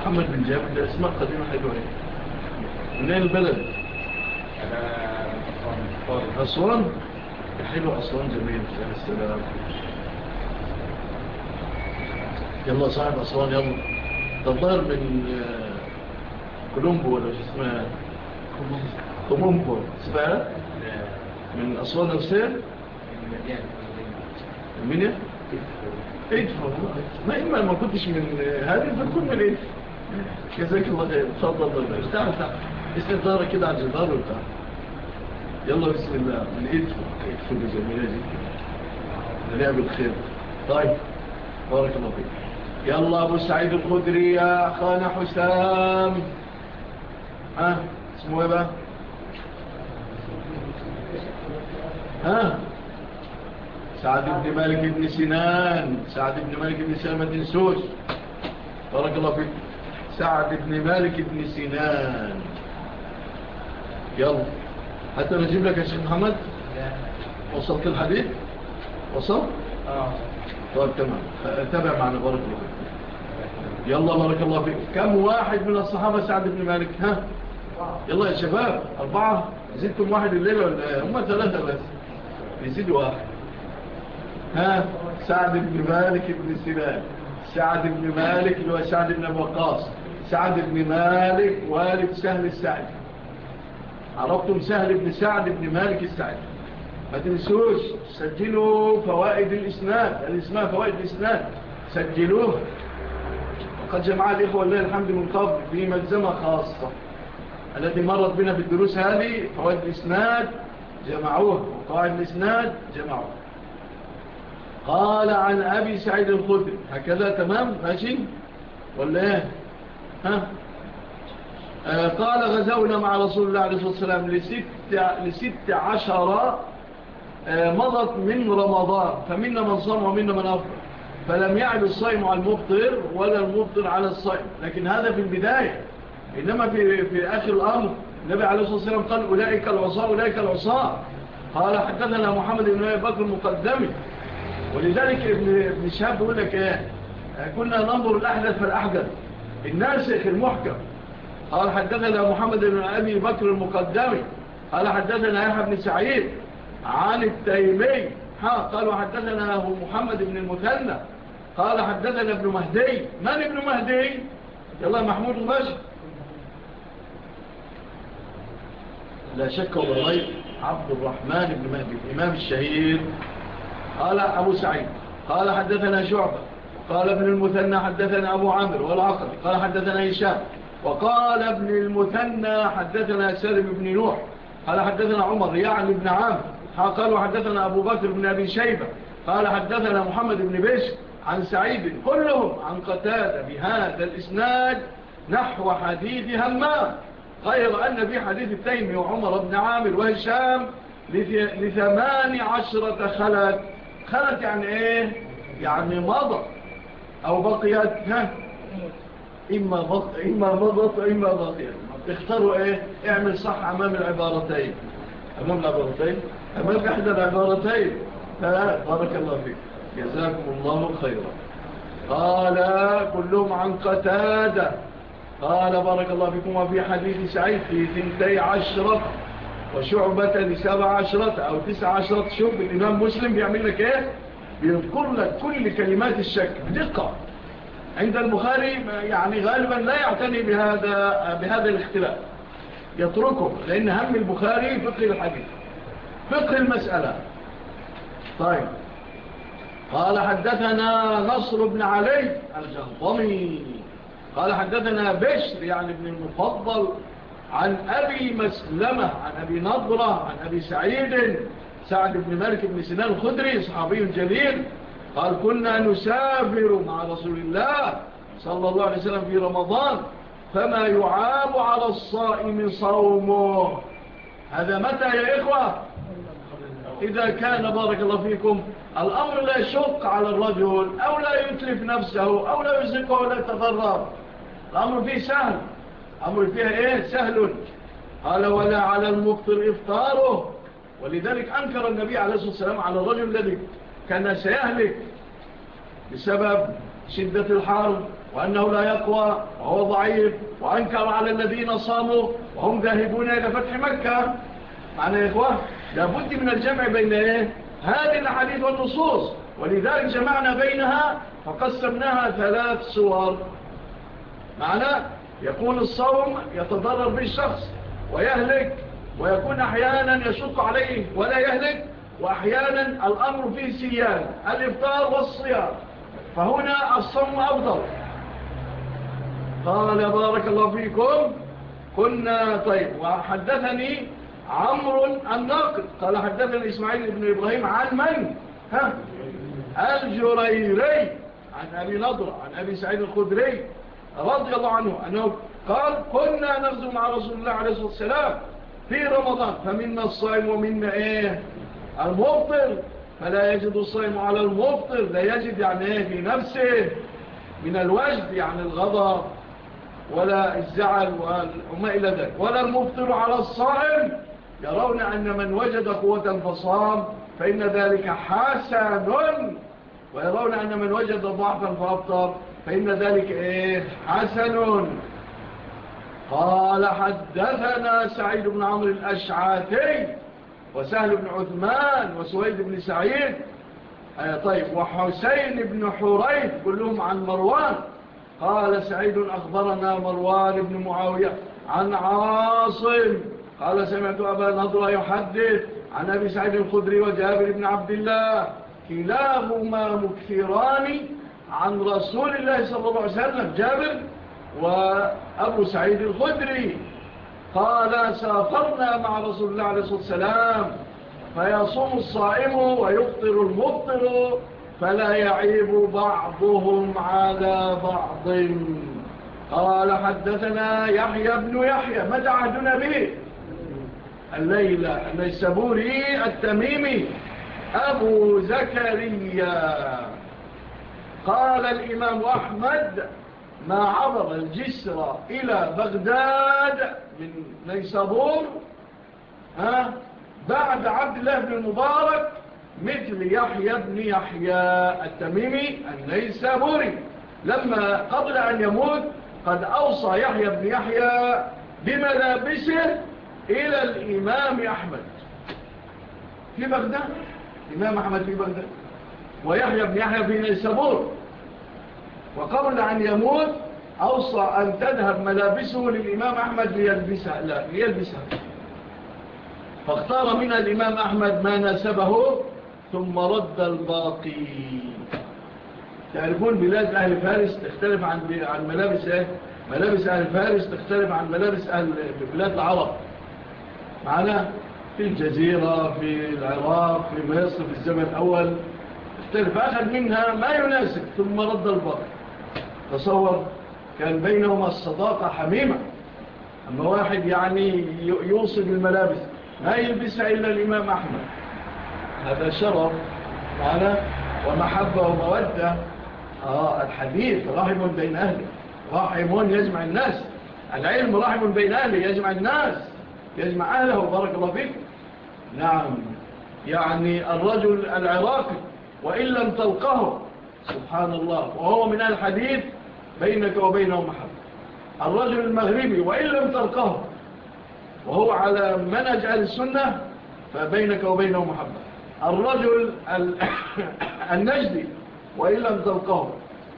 محمد بن جابر ده اسماء قديمه حلوة إيه من البلد أنا اسوان حلو اسوان جميل السلام يلا صاحب اسوان يلا تظهر الظاهر من كولومبو ولا شو اسمها كولومبو. اسمها؟ نعم. من أسوان نفسها من إيه ادفع ما إما ما كنتش من هذه فكون من إيه جزاك الله خير. تفضل الله تعال تعال. استدارة كده على الجدار وبتاع. يلا بسم الله. من ادفع ادفع بجميلة دي نلعب الخير طيب. بارك الله فيك. يلا أبو سعيد الخدري يا خان حسام. ها اسمه إيه بقى ها سعد بن مالك بن سنان سعد بن مالك بن سنان ما تنسوش بارك الله فيك سعد بن مالك بن سنان يلا حتى نجيب لك يا شيخ محمد وصلت الحديث وصلت آه طيب تمام تابع معنا بارك الله فيك يلا بارك الله فيك كم واحد من الصحابة سعد بن مالك ها يلا يا شباب أربعة زدتم واحد الليلة ولا إيه؟ هم ثلاثة بس. يزيد واحد. ها؟ سعد بن مالك بن سلال سعد بن مالك اللي هو سعد بن وقاص. سعد بن مالك والد سهل السعد عرفتم سهل بن سعد بن مالك السعد ما تنسوش سجلوا فوائد الإسناد. يعني الإسماء فوائد الإسناد. سجلوه. وقد جمع الإخوة الله الحمد من قبل في ملزمة خاصة. التي مرت بنا في الدروس هذه فوائد الإسناد جمعوها وقواعد الإسناد جمعوها قال عن أبي سعيد الخدري هكذا تمام؟ ماشي؟ ولا؟ إيه ها آه، قال غزونا مع رسول الله عليه الصلاة والسلام لست, لست عشر آه، مضت من رمضان. فمنا من صام ومنا من أفضل فلم يعد الصائم على المبطر ولا المبطر على الصائم لكن هذا في البداية. إنما في, في آخر الأمر النبي عليه الصلاة والسلام قال أولئك العصاء أولئك العصاء. قال حدثنا محمد بن أبي بكر المقدمي. ولذلك ابن شهاب بيقول لك إيه؟ آه، كنا ننظر الأحدث فالأحدث الناسخ المحكم. قال حدثنا محمد بن أبي بكر المقدمي. قال حدثنا يحيى بن سعيد عن التيمي. قال وحدثنا هو محمد بن المثنى. قال حدثنا ابن مهدي. من ابن مهدي؟ يلا محمود المشهد لا شك هو عبد الرحمن بن مهدي الإمام الشهير قال أبو سعيد قال حدثنا شعبة قال ابن المثنى حدثنا أبو عامر والعقل قال حدثنا هشام وقال ابن المثنى حدثنا سالم بن نوح قال حدثنا عمر يعني ابن عامر قال حدثنا أبو بكر بن أبي شيبة قال حدثنا محمد بن بيش عن سعيد كلهم عن قتال بهذا الإسناد نحو حديث همام. غير أن في حديث التيم وعمر بن عامر وهشام لثمان عشرة خلت خلت يعني إيه؟ يعني مضى. أو بقيت ها؟ إما, مضت إما مضت وإما بقيت. اختاروا إيه؟ اعمل صح أمام العبارتين. أمام العبارتين؟ أمام إحدى العبارتين. لا بارك الله فيك. جزاكم الله خيرا. قال كلهم عن قتادة. قال بارك الله فيكم وفي حديث سعيد في ثنتي عشرة وشعبة لسبع عشرة أو تسع عشرة شعب. الإمام مسلم بيعمل لك إيه؟ بيذكر لك كل كلمات الشك. بدقة عند البخاري يعني غالبا لا يعتني بهذا, بهذا الاختلاف. يتركه لأن هم البخاري فقه الحديث. فقه المسألة. طيب. قال حدثنا نصر بن علي الجهضمي. قال حدثنا بشر يعني ابن المفضل عن أبي مسلمة عن أبي نضرة عن أبي سعيد سعد بن مالك بن سنان الخدري صحابي جليل. قال كنا نسافر مع رسول الله صلى الله عليه وسلم في رمضان فما يعاب على الصائم صومه. هذا متى يا إخوة؟ إذا كان بارك الله فيكم الأمر لا يشق على الرجل أو لا يتلف نفسه أو لا يزقه ولا يتضرر. الأمر فيه سهل. الأمر فيها إيه؟ سهل. قال ولا على المفطر إفطاره ولذلك أنكر النبي عليه الصلاة والسلام على الرجل الذي كان سيهلك بسبب شدة الحرب وأنه لا يقوى وهو ضعيف وأنكر على الذين صاموا وهم ذاهبون إلى فتح مكة. معنى يا إخوة لابد من الجمع بين إيه؟ هذه الحديث والنصوص. ولذلك جمعنا بينها فقسمناها ثلاث صور. معناه يكون الصوم يتضرر به الشخص ويهلك ويكون أحيانا يشق عليه ولا يهلك وأحيانا الأمر فيه سيان الإفطار والصيام. فهنا الصوم أفضل. قال بارك الله فيكم. كنا طيب وحدثني عمرو الناقد. قال حدثني إسماعيل بن إبراهيم عن من؟ ها؟ الجريري. عن أبي نضر عن أبي سعيد الخدري. رضي الله عنه أنه قال كنا نغزو مع رسول الله عليه الصلاة والسلام في رمضان فمنا الصائم ومنا إيه المفطر فلا يجد الصائم على المفطر لا يجد يعني إيه في نفسه من الوجد يعني الغضب ولا الزعل وما إلى ذلك. ولا المفطر على الصائم يرون أن من وجد قوة فصام فإن ذلك حسن ويرون أن من وجد ضعفا فأبطر فإن ذلك إيه حسن. قال حدثنا سعيد بن عمر الأشعاتي وسهل بن عثمان وسويد بن سعيد. آه، طيب وحسين بن حريث كلهم عن مروان. قال سعيد أخبرنا مروان بن معاوية عن عاصم. قال سمعت أبا نضر يحدث عن أبي سعيد الخدري وجابر بن عبد الله. كلاهما مكثران عن رسول الله صلى الله عليه وسلم جابر وأبو سعيد الخدري. قال سافرنا مع رسول الله عليه الصلاة والسلام فيصوم الصائم ويقطر المطر فلا يعيب بعضهم على بعض. قال حدثنا يحيى بن يحيى متى عهدنا به الليلة النيسابوري التميمي. أبو زكريا. قال الإمام أحمد ما عبر الجسر إلى بغداد من نيسابور بعد عبد الله بن المبارك مثل يحيى بن يحيى التميمي النيسابوري. لما قبل أن يموت قد أوصى يحيى بن يحيى بملابسه إلى الإمام أحمد. في بغداد؟ إمام أحمد في بغداد ويحيى بن يحيى في نيسابور وقبل أن يموت أوصى أن تذهب ملابسه للإمام أحمد ليلبسها لا ليلبسها. فاختار من الإمام أحمد ما ناسبه ثم رد الباقي تعرفون بلاد أهل فارس تختلف عن عن ملابس إيه؟ ملابس أهل فارس تختلف عن ملابس أهل بلاد العرب. معنا في الجزيرة في العراق في مصر في الزمن الأول. اختلف أخذ منها ما يناسب ثم رد البطل تصور كان بينهما الصداقة حميمة. أما واحد يعني يوصف الملابس ما يلبسها إلا الإمام أحمد. هذا شرف معنا ومحبة ومودة. آه الحديث رحم بين أهله رحم يجمع الناس. العلم رحم بين أهله يجمع الناس يجمع أهله وبرك الله فيكم نعم. يعني الرجل العراقي وإن لم تلقه سبحان الله وهو من الحديث بينك وبينه محبة. الرجل المغربي وإن لم تلقه وهو على منج أهل السنة فبينك وبينه محبة. الرجل <coughs> النجدي وإن لم تلقه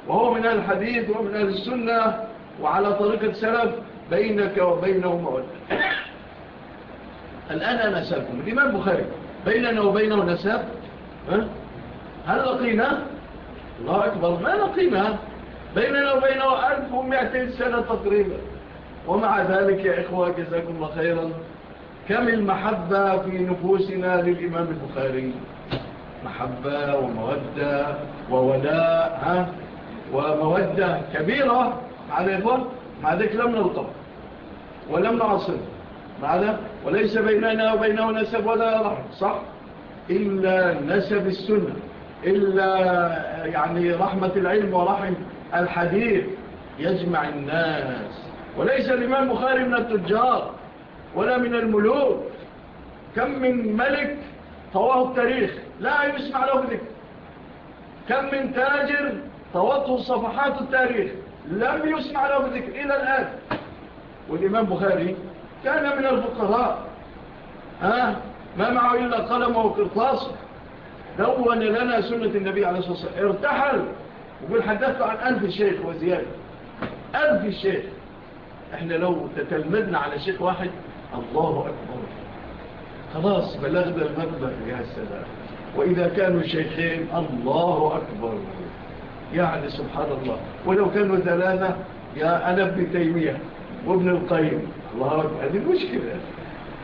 وهو من الحديث ومن السنة وعلى طريقة سلف بينك وبينه مولد الآن أنا سألكم الإمام بخاري بيننا وبينه نساب هل لقينا؟ الله أكبر ما لقينا. بيننا وبينه 1200 سنة تقريبا. ومع ذلك يا إخوة جزاكم الله خيرا. كم المحبة في نفوسنا للإمام البخاري؟ محبة ومودة وولاء ها؟ ومودة كبيرة. مع مع ذلك لم نلطف ولم نعصر معنا وليس بيننا وبينه نسب ولا رحم صح؟ إلا نسب السنة إلا يعني رحمة العلم ورحم الحديث يجمع الناس. وليس الإمام بخاري من التجار ولا من الملوك. كم من ملك طواه التاريخ لا يسمع له ذكر. كم من تاجر طوته صفحات التاريخ لم يسمع له ذكر إلى الآن. والإمام بخاري كان من الفقراء ها؟ ما معه إلا قلم وقرطاس دون لنا سنة النبي عليه الصلاة والسلام. ارتحل. وقل حدثت عن ألف شيخ وزيادة. ألف شيخ. إحنا لو تتلمدنا على شيخ واحد الله أكبر. خلاص بلغنا المبلغ يا السلام وإذا كانوا شيخين الله أكبر. يعني سبحان الله. ولو كانوا ثلاثة يا أنا ابن تيمية وابن القيم. الله أكبر هذه المشكلة.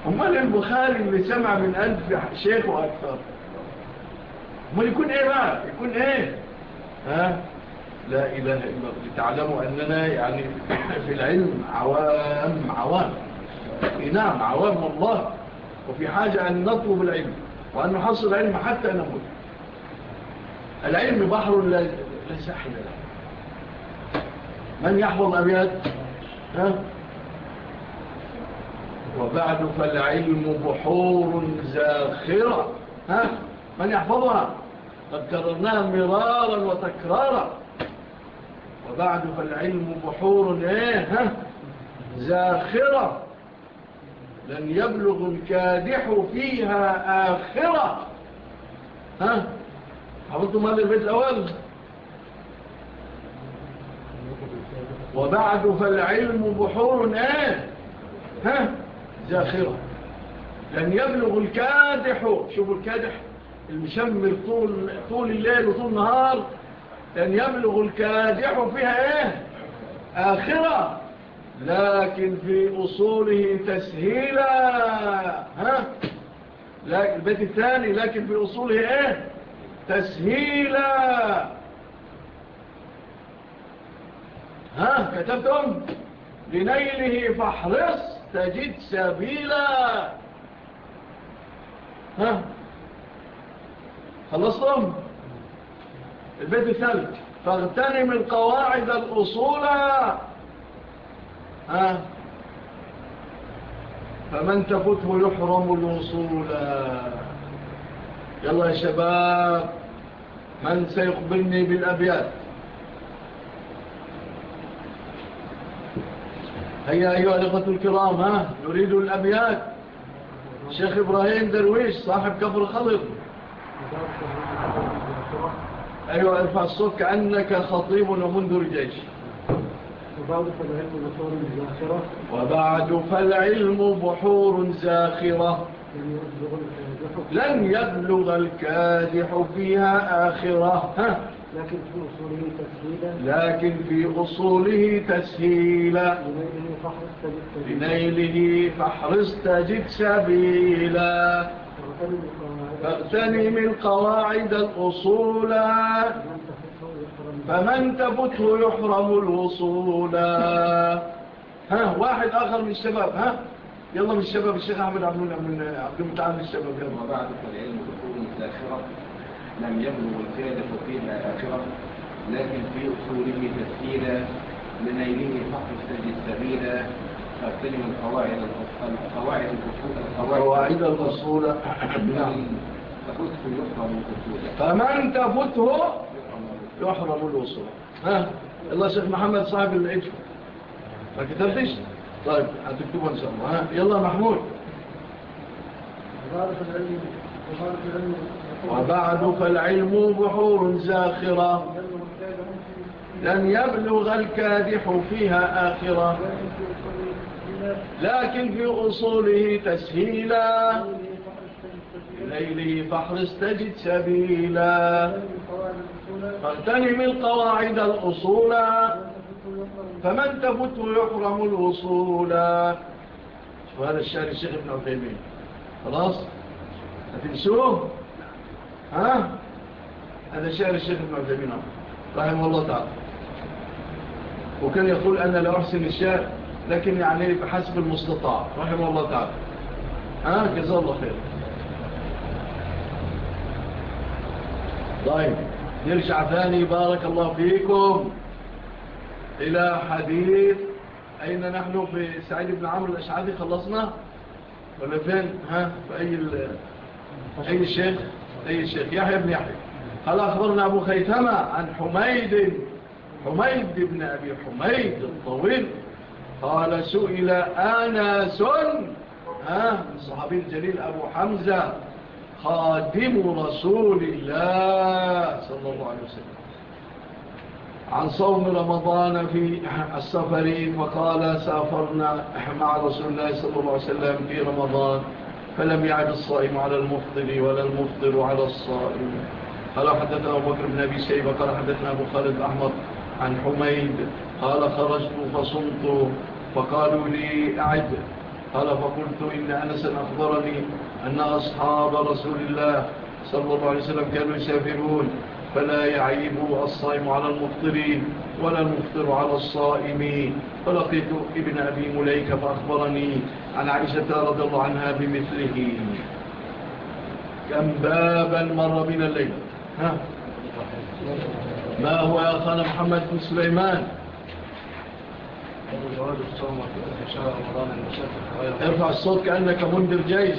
أمال البخاري اللي سمع من ألف شيخ وأكثر. أمال يكون إيه بقى؟ يكون إيه؟ ها؟ لا إله إلا الله. تعلموا أننا يعني <coughs> في العلم عوام عوام. إيه نعم عوام الله. وفي حاجة أن نطلب العلم وأن نحصل العلم حتى نموت. العلم بحر لا ساحل له. من يحفظ أبيات؟ ها؟ وبعد فالعلم بحور زاخرة. ها؟ من يحفظها؟ قد كررناها مرارا وتكرارا. وبعد فالعلم بحور إيه؟ ها؟ زاخرة. لن يبلغ الكادح فيها آخرة. ها؟ حفظتم هذا البيت الأول؟ وبعد فالعلم بحور إيه؟ ها؟ زاخرة لن يبلغ الكادح شوفوا الكادح المشمر طول, طول الليل وطول النهار. لن يبلغ الكادح فيها إيه؟ آخرة. لكن في أصوله تسهيلا. ها؟ البيت الثاني لكن في أصوله إيه؟ تسهيلا. ها؟ كتبتم؟ لنيله فاحرص. تجد سبيلا. ها؟ خلصتم؟ البيت الثالث. فاغتنم القواعد الأصول. ها؟ فمن تفته يحرم الوصول. يلا يا شباب من سيقبلني بالأبيات؟ هيا أيها الأخوة الكرام ها؟ نريد الأبيات شيخ إبراهيم درويش صاحب كفر خلق. أيها ارفع الصوت كأنك خطيب ومنذر جيش وبعد فالعلم بحور زاخرة. لن يبلغ الكادح فيها آخرة. ها؟ لكن في أصوله تسهيلا. لكن في أصوله تسهيلا. لنيله فاحرص تجد سبيلا. فاغتنم القواعد. الأصولا. فمن تفته يحرم الوصولا ها واحد آخر من الشباب ها؟ يلا من الشباب الشيخ أحمد عبد المتعامل الشباب يلا. بعد العلم والعلم والآخرة لم يبلغ الفائدة فيها الآخرة لكن في أصوله تسهيلا لنيله حق السجد سبيلا فاغتنم القواعد القواعد القواعد قواعد الأصول تفته يحرم فمن تفته يحرم الوصول. ها؟ الله شيخ محمد صاحب العجل. ما كتبتش طيب هتكتبه إن شاء الله. ها؟ يلا محمود. مبارك العلم مبارك العلم. وبعد فالعلم بحور زاخرة. لن يبلغ الكادح فيها آخرة. لكن في أصوله تسهيلا. إليه فاحرص تجد سبيلا. فاغتنم القواعد الأصولا. فمن تفت يحرم الوصولا. شوف هذا الشعر الشيخ ابن عثيمين. خلاص؟ هتنسوه ها؟ هذا شعر الشيخ ابن عثيمين رحمه الله تعالى. وكان يقول أنا لا أحسن الشعر لكن يعني بحسب المستطاع. رحمه الله تعالى. ها؟ جزاه الله خير. طيب نرجع ثاني. بارك الله فيكم. إلى حديث. أين نحن في سعيد بن عمرو الأشعادي خلصنا؟ ولا فين؟ ها؟ في أي, أي الشيخ أي الشيخ يحيى بن يحيى. قال أخبرنا أبو خيثمة عن حميد حميد بن أبي حميد الطويل؟ قال سئل آناس ها الصحابي الجليل أبو حمزة خادم رسول الله صلى الله عليه وسلم. عن صوم رمضان في السفر فقال سافرنا مع رسول الله صلى الله عليه وسلم في رمضان. فلم يعد الصائم على المفطر ولا المفطر على الصائم. قال حدثنا أبو بكر بن أبي سيبة قال حدثنا أبو خالد أحمد عن حميد قال خرجت فصمت فقالوا لي أعد. قال فقلت إن أنسا أخبرني أن أصحاب رسول الله صلى الله عليه وسلم كانوا يسافرون. فلا يعيب الصائم على المفطرين ولا المفطر على الصائمين. فلقيت ابن أبي مليك فأخبرني عن عائشة رضي الله عنها بمثله. كم بابا مر من الليل؟ ها؟ ما هو يا خان محمد بن سليمان؟ ارفع الصوت كأنك منذر جيش.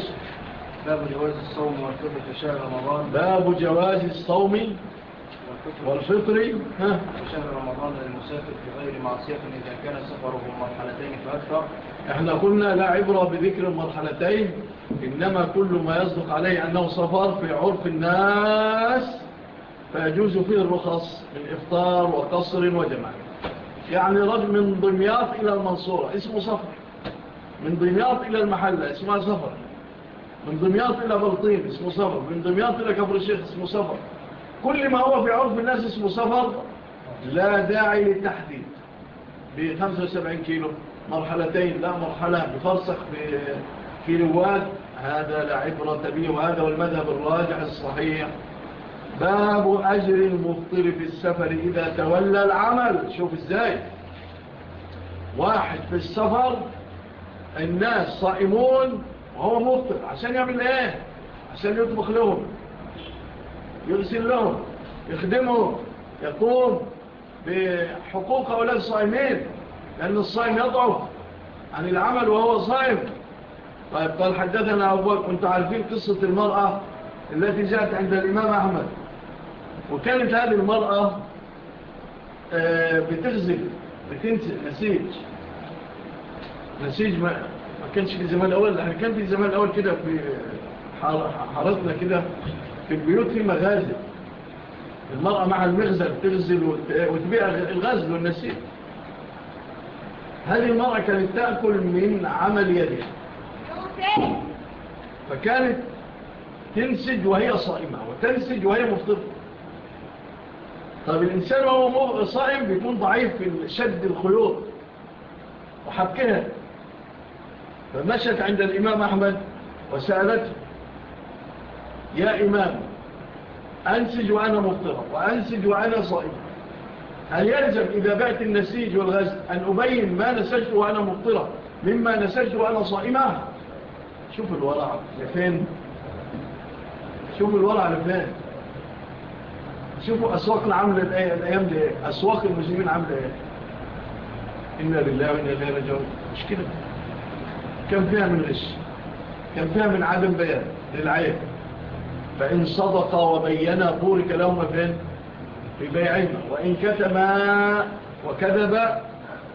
باب جواز الصوم وارتبط شهر رمضان. باب جواز الصوم والفطر شهر رمضان للمسافر بغير معصية إذا كان سفره مرحلتين فأكثر. إحنا قلنا لا عبرة بذكر المرحلتين إنما كل ما يصدق عليه أنه سفر في عرف الناس فيجوز فيه الرخص من إفطار وقصر وجمع يعني رجل من ضمياط إلى المنصورة اسمه سفر. من ضمياط إلى المحلة اسمها سفر. من ضمياط إلى بلطين اسمه سفر. من ضمياط إلى كفر الشيخ اسمه سفر. كل ما هو في عرف الناس اسمه سفر لا داعي للتحديد. ب 75 كيلو. مرحلتين لا مرحلة بفرصخ بكيلوات هذا لا عبرة به وهذا والمذهب الراجع الصحيح. باب أجر المفطر في السفر إذا تولى العمل. شوف إزاي. واحد في السفر الناس صائمون وهو مفطر. عشان يعمل إيه؟ عشان يطبخ لهم. يرسل لهم يخدمهم يقوم بحقوق أولاد الصائمين لأن الصائم يضعف عن العمل وهو صائم. طيب قال حدثنا أبوك كنت عارفين قصة المرأة التي جاءت عند الإمام أحمد. وكانت هذه المرأة آه، بتغزل بتنسل نسيج. نسيج ما, ما كانش في زمان الأول إحنا كان في زمان الأول كده في حارتنا كده. في البيوت في مغازل المرأة مع المغزل تغزل وتبيع الغزل والنسيج هذه المرأة كانت تأكل من عمل يدها. فكانت تنسج وهي صائمة وتنسج وهي مفطرة. طب الإنسان وهو صائم بيكون ضعيف في شد الخيوط وحبكها. فمشت عند الإمام أحمد وسألته يا إمام أنسج وأنا مفترق وأنسج وأنا صائم. هل يلزم إذا بعت النسيج والغزل أن أبين ما نسجت وأنا مفترق مما نسجت وأنا صائمة؟ شوف الورع لفين شوف الورع لفين شوفوا أسواقنا عاملة الأيام دي إيه؟ أسواق المسلمين عاملة إيه؟ إنا لله وإنا إليه رجعون مش كده؟ كان فيها من غش؟ كان فيها من عدم بيان للعيب فإن صدق وبينا بورك لهم فين؟ في بيعهما وإن كتما وكذب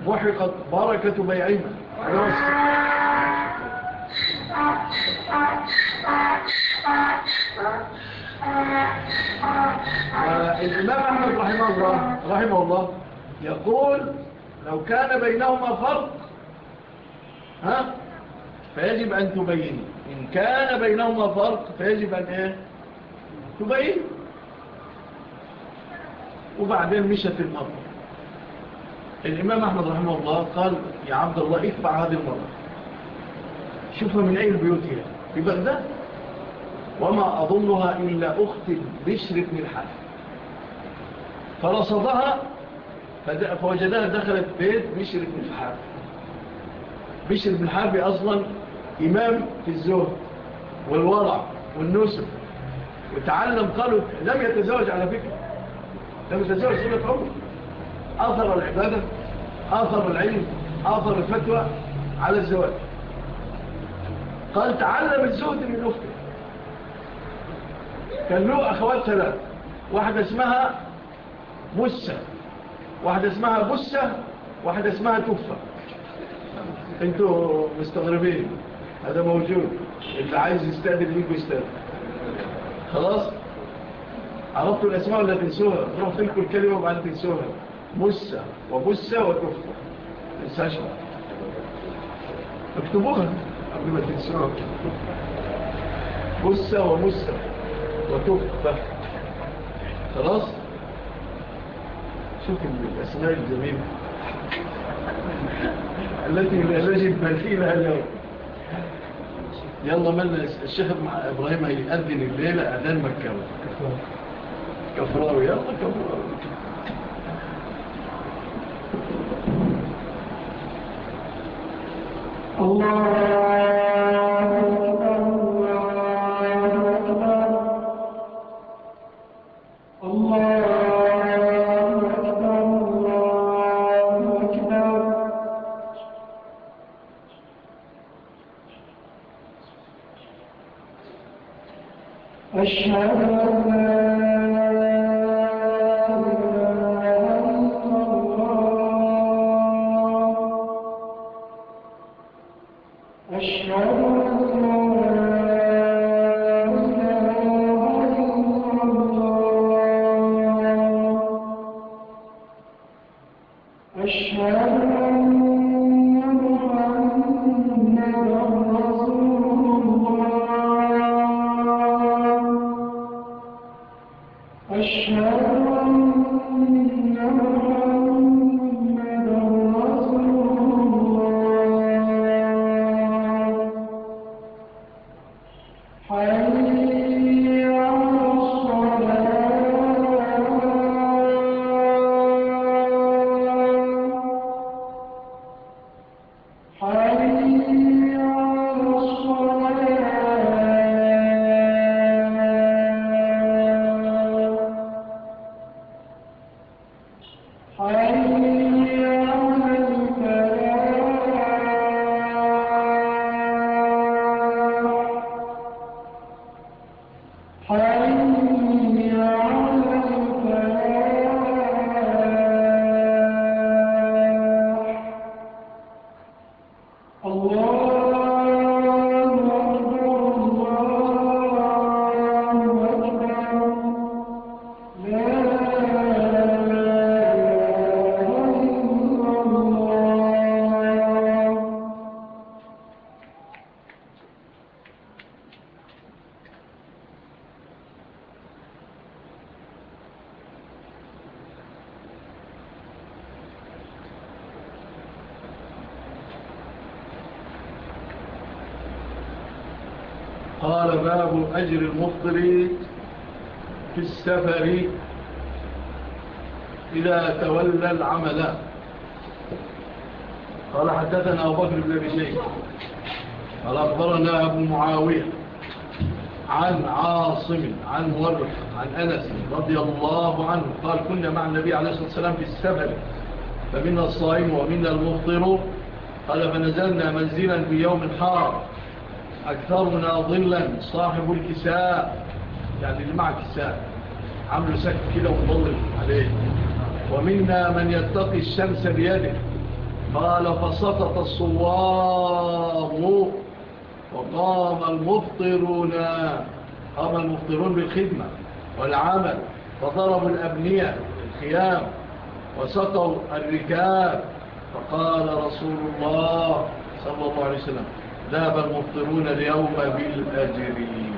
محقت بركة بيعهما الإمام أحمد رحمه الله, رحمه الله يقول لو كان بينهما فرق ها؟ فيجب أن تبين إن كان بينهما فرق فيجب أن إيه؟ تبين وبعدين مشت المرة. الإمام أحمد رحمه الله قال يا عبد الله اتبع هذه المرة. شوفها من أي البيوت هي في بغداد؟ وما أظنها إلا أخت بشر بن الحال فرصدها فوجدها دخلت بيت بشر بن الحال بشر بن الحال أصلا إمام في الزهد والورع والنسب وتعلم قالوا لم يتزوج على فكرة. لم يتزوج سنة عمر. آثر العبادة آثر العلم آثر الفتوى على الزواج. قال تعلم الزهد من أخته. كان له أخوات ثلاث واحدة اسمها بسة واحدة اسمها بسة واحدة اسمها تفة أنتوا مستغربين. هذا موجود. اللي عايز يستقبل ليكوا يستقبل. خلاص؟ عرفتوا الأسماء ولا تنسوها تروح تلكوا الكلمة وبعد تنسوها مسة وبسة وكفتة تنساش اكتبوها قبل ما تنسوها. بسة ومسة وكفتة خلاص؟ شوف الأسماء الجميلة. التي لا نجد ما فيها اليوم. يلا مال الشيخ إبراهيم هيأذن الليلة أذان مكاوي كفراوي يلا كفراوي. الله أجر المفطر في السفر إذا تولى العمل. قال حدثنا أبو بكر بن أبي شيخ قال أخبرنا أبو معاوية عن عاصم عن مورخ عن أنس رضي الله عنه. قال كنا مع النبي عليه الصلاة والسلام في السفر فمنا الصائم ومنا المفطر. قال فنزلنا منزلا في يوم حار. أكثرنا ظلا صاحب الكساء. يعني اللي معه كساء. عامله سك كده ومضل عليه. ومنا من يتقي الشمس بيده. قال فسقط الصواب وقام المفطرون. قام المفطرون بالخدمة والعمل. فضربوا الأبنية الخيام وسقوا الركاب. فقال رسول الله صلى الله عليه وسلم ذهب المفطرون اليوم بالأجرين.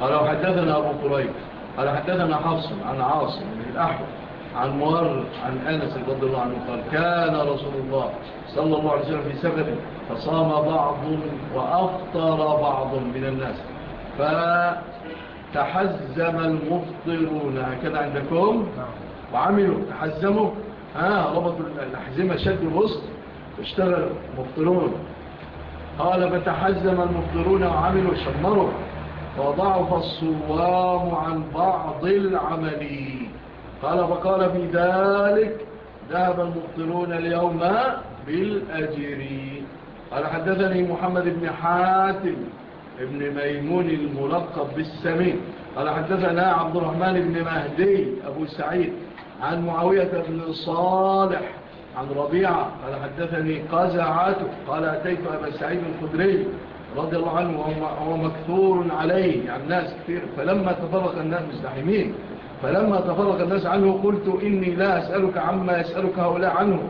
قال حدثنا أبو قريب قال حدثنا حفص عن عاصم من الأحوال عن مورد عن أنس رضي الله عنه قال كان رسول الله صلى الله عليه وسلم في سفر فصام بعض وأفطر بعض من الناس. فتحزم المفطرون. هكذا عندكم؟ نعم. وعملوا تحزموا. ها ربطوا الأحزمة شد الوسط واشتغلوا مفطرون. قال فتحزم المفطرون وعملوا شمروا وضعف الصوام عن بعض العمل قال فقال في ذلك ذهب المفطرون اليوم بالأجر. قال حدثني محمد بن حاتم ابن ميمون الملقب بالسمين. قال حدثنا عبد الرحمن بن مهدي أبو سعيد عن معاوية بن صالح عن ربيعة قال حدثني قازعات قال أتيت أبا سعيد الخدري رضي الله عنه وهو مكثور عليه يعني ناس كثير. فلما تفرق الناس مستحمين فلما تفرق الناس عنه قلت إني لا أسألك عما يسألك هؤلاء عنه.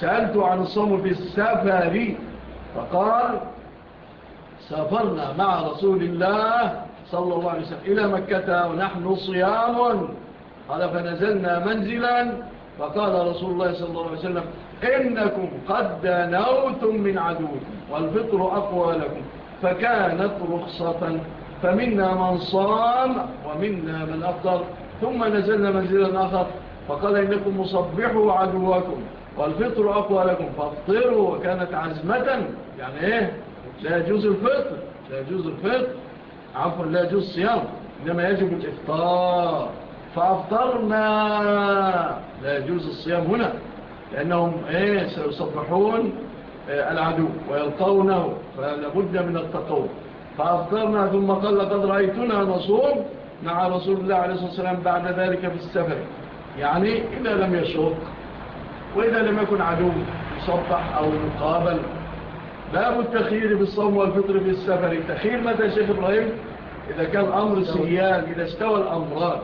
سألت عن الصوم في السفر. فقال سافرنا مع رسول الله صلى الله عليه وسلم إلى مكة ونحن صيام. قال فنزلنا منزلا فقال رسول الله صلى الله عليه وسلم إنكم قد دنوتم من عدوكم والفطر أقوى لكم فكانت رخصة فمنا من صام ومنا من أفضل ثم نزلنا منزلا آخر فقال إنكم مصبحوا عدوكم والفطر أقوى لكم فافطروا وكانت عزمة يعني إيه؟ لا يجوز الفطر لا يجوز الفطر عفوا لا يجوز الصيام إنما يجب الإفطار. فأفطرنا. لا يجوز الصيام هنا لأنهم إيه سيصبحون إيه، العدو ويلقونه فلابد من التقوم فأفطرنا ثم قال لقد رأيتنا نصوم مع رسول الله عليه الصلاة والسلام بعد ذلك في السفر. يعني إذا لم يشوق وإذا لم يكن عدو يصبح أو يقابل. باب التخيير بالصوم والفطر في السفر. التخيير متى شيخ إبراهيم؟ إذا كان أمر سيال إذا استوى الأمران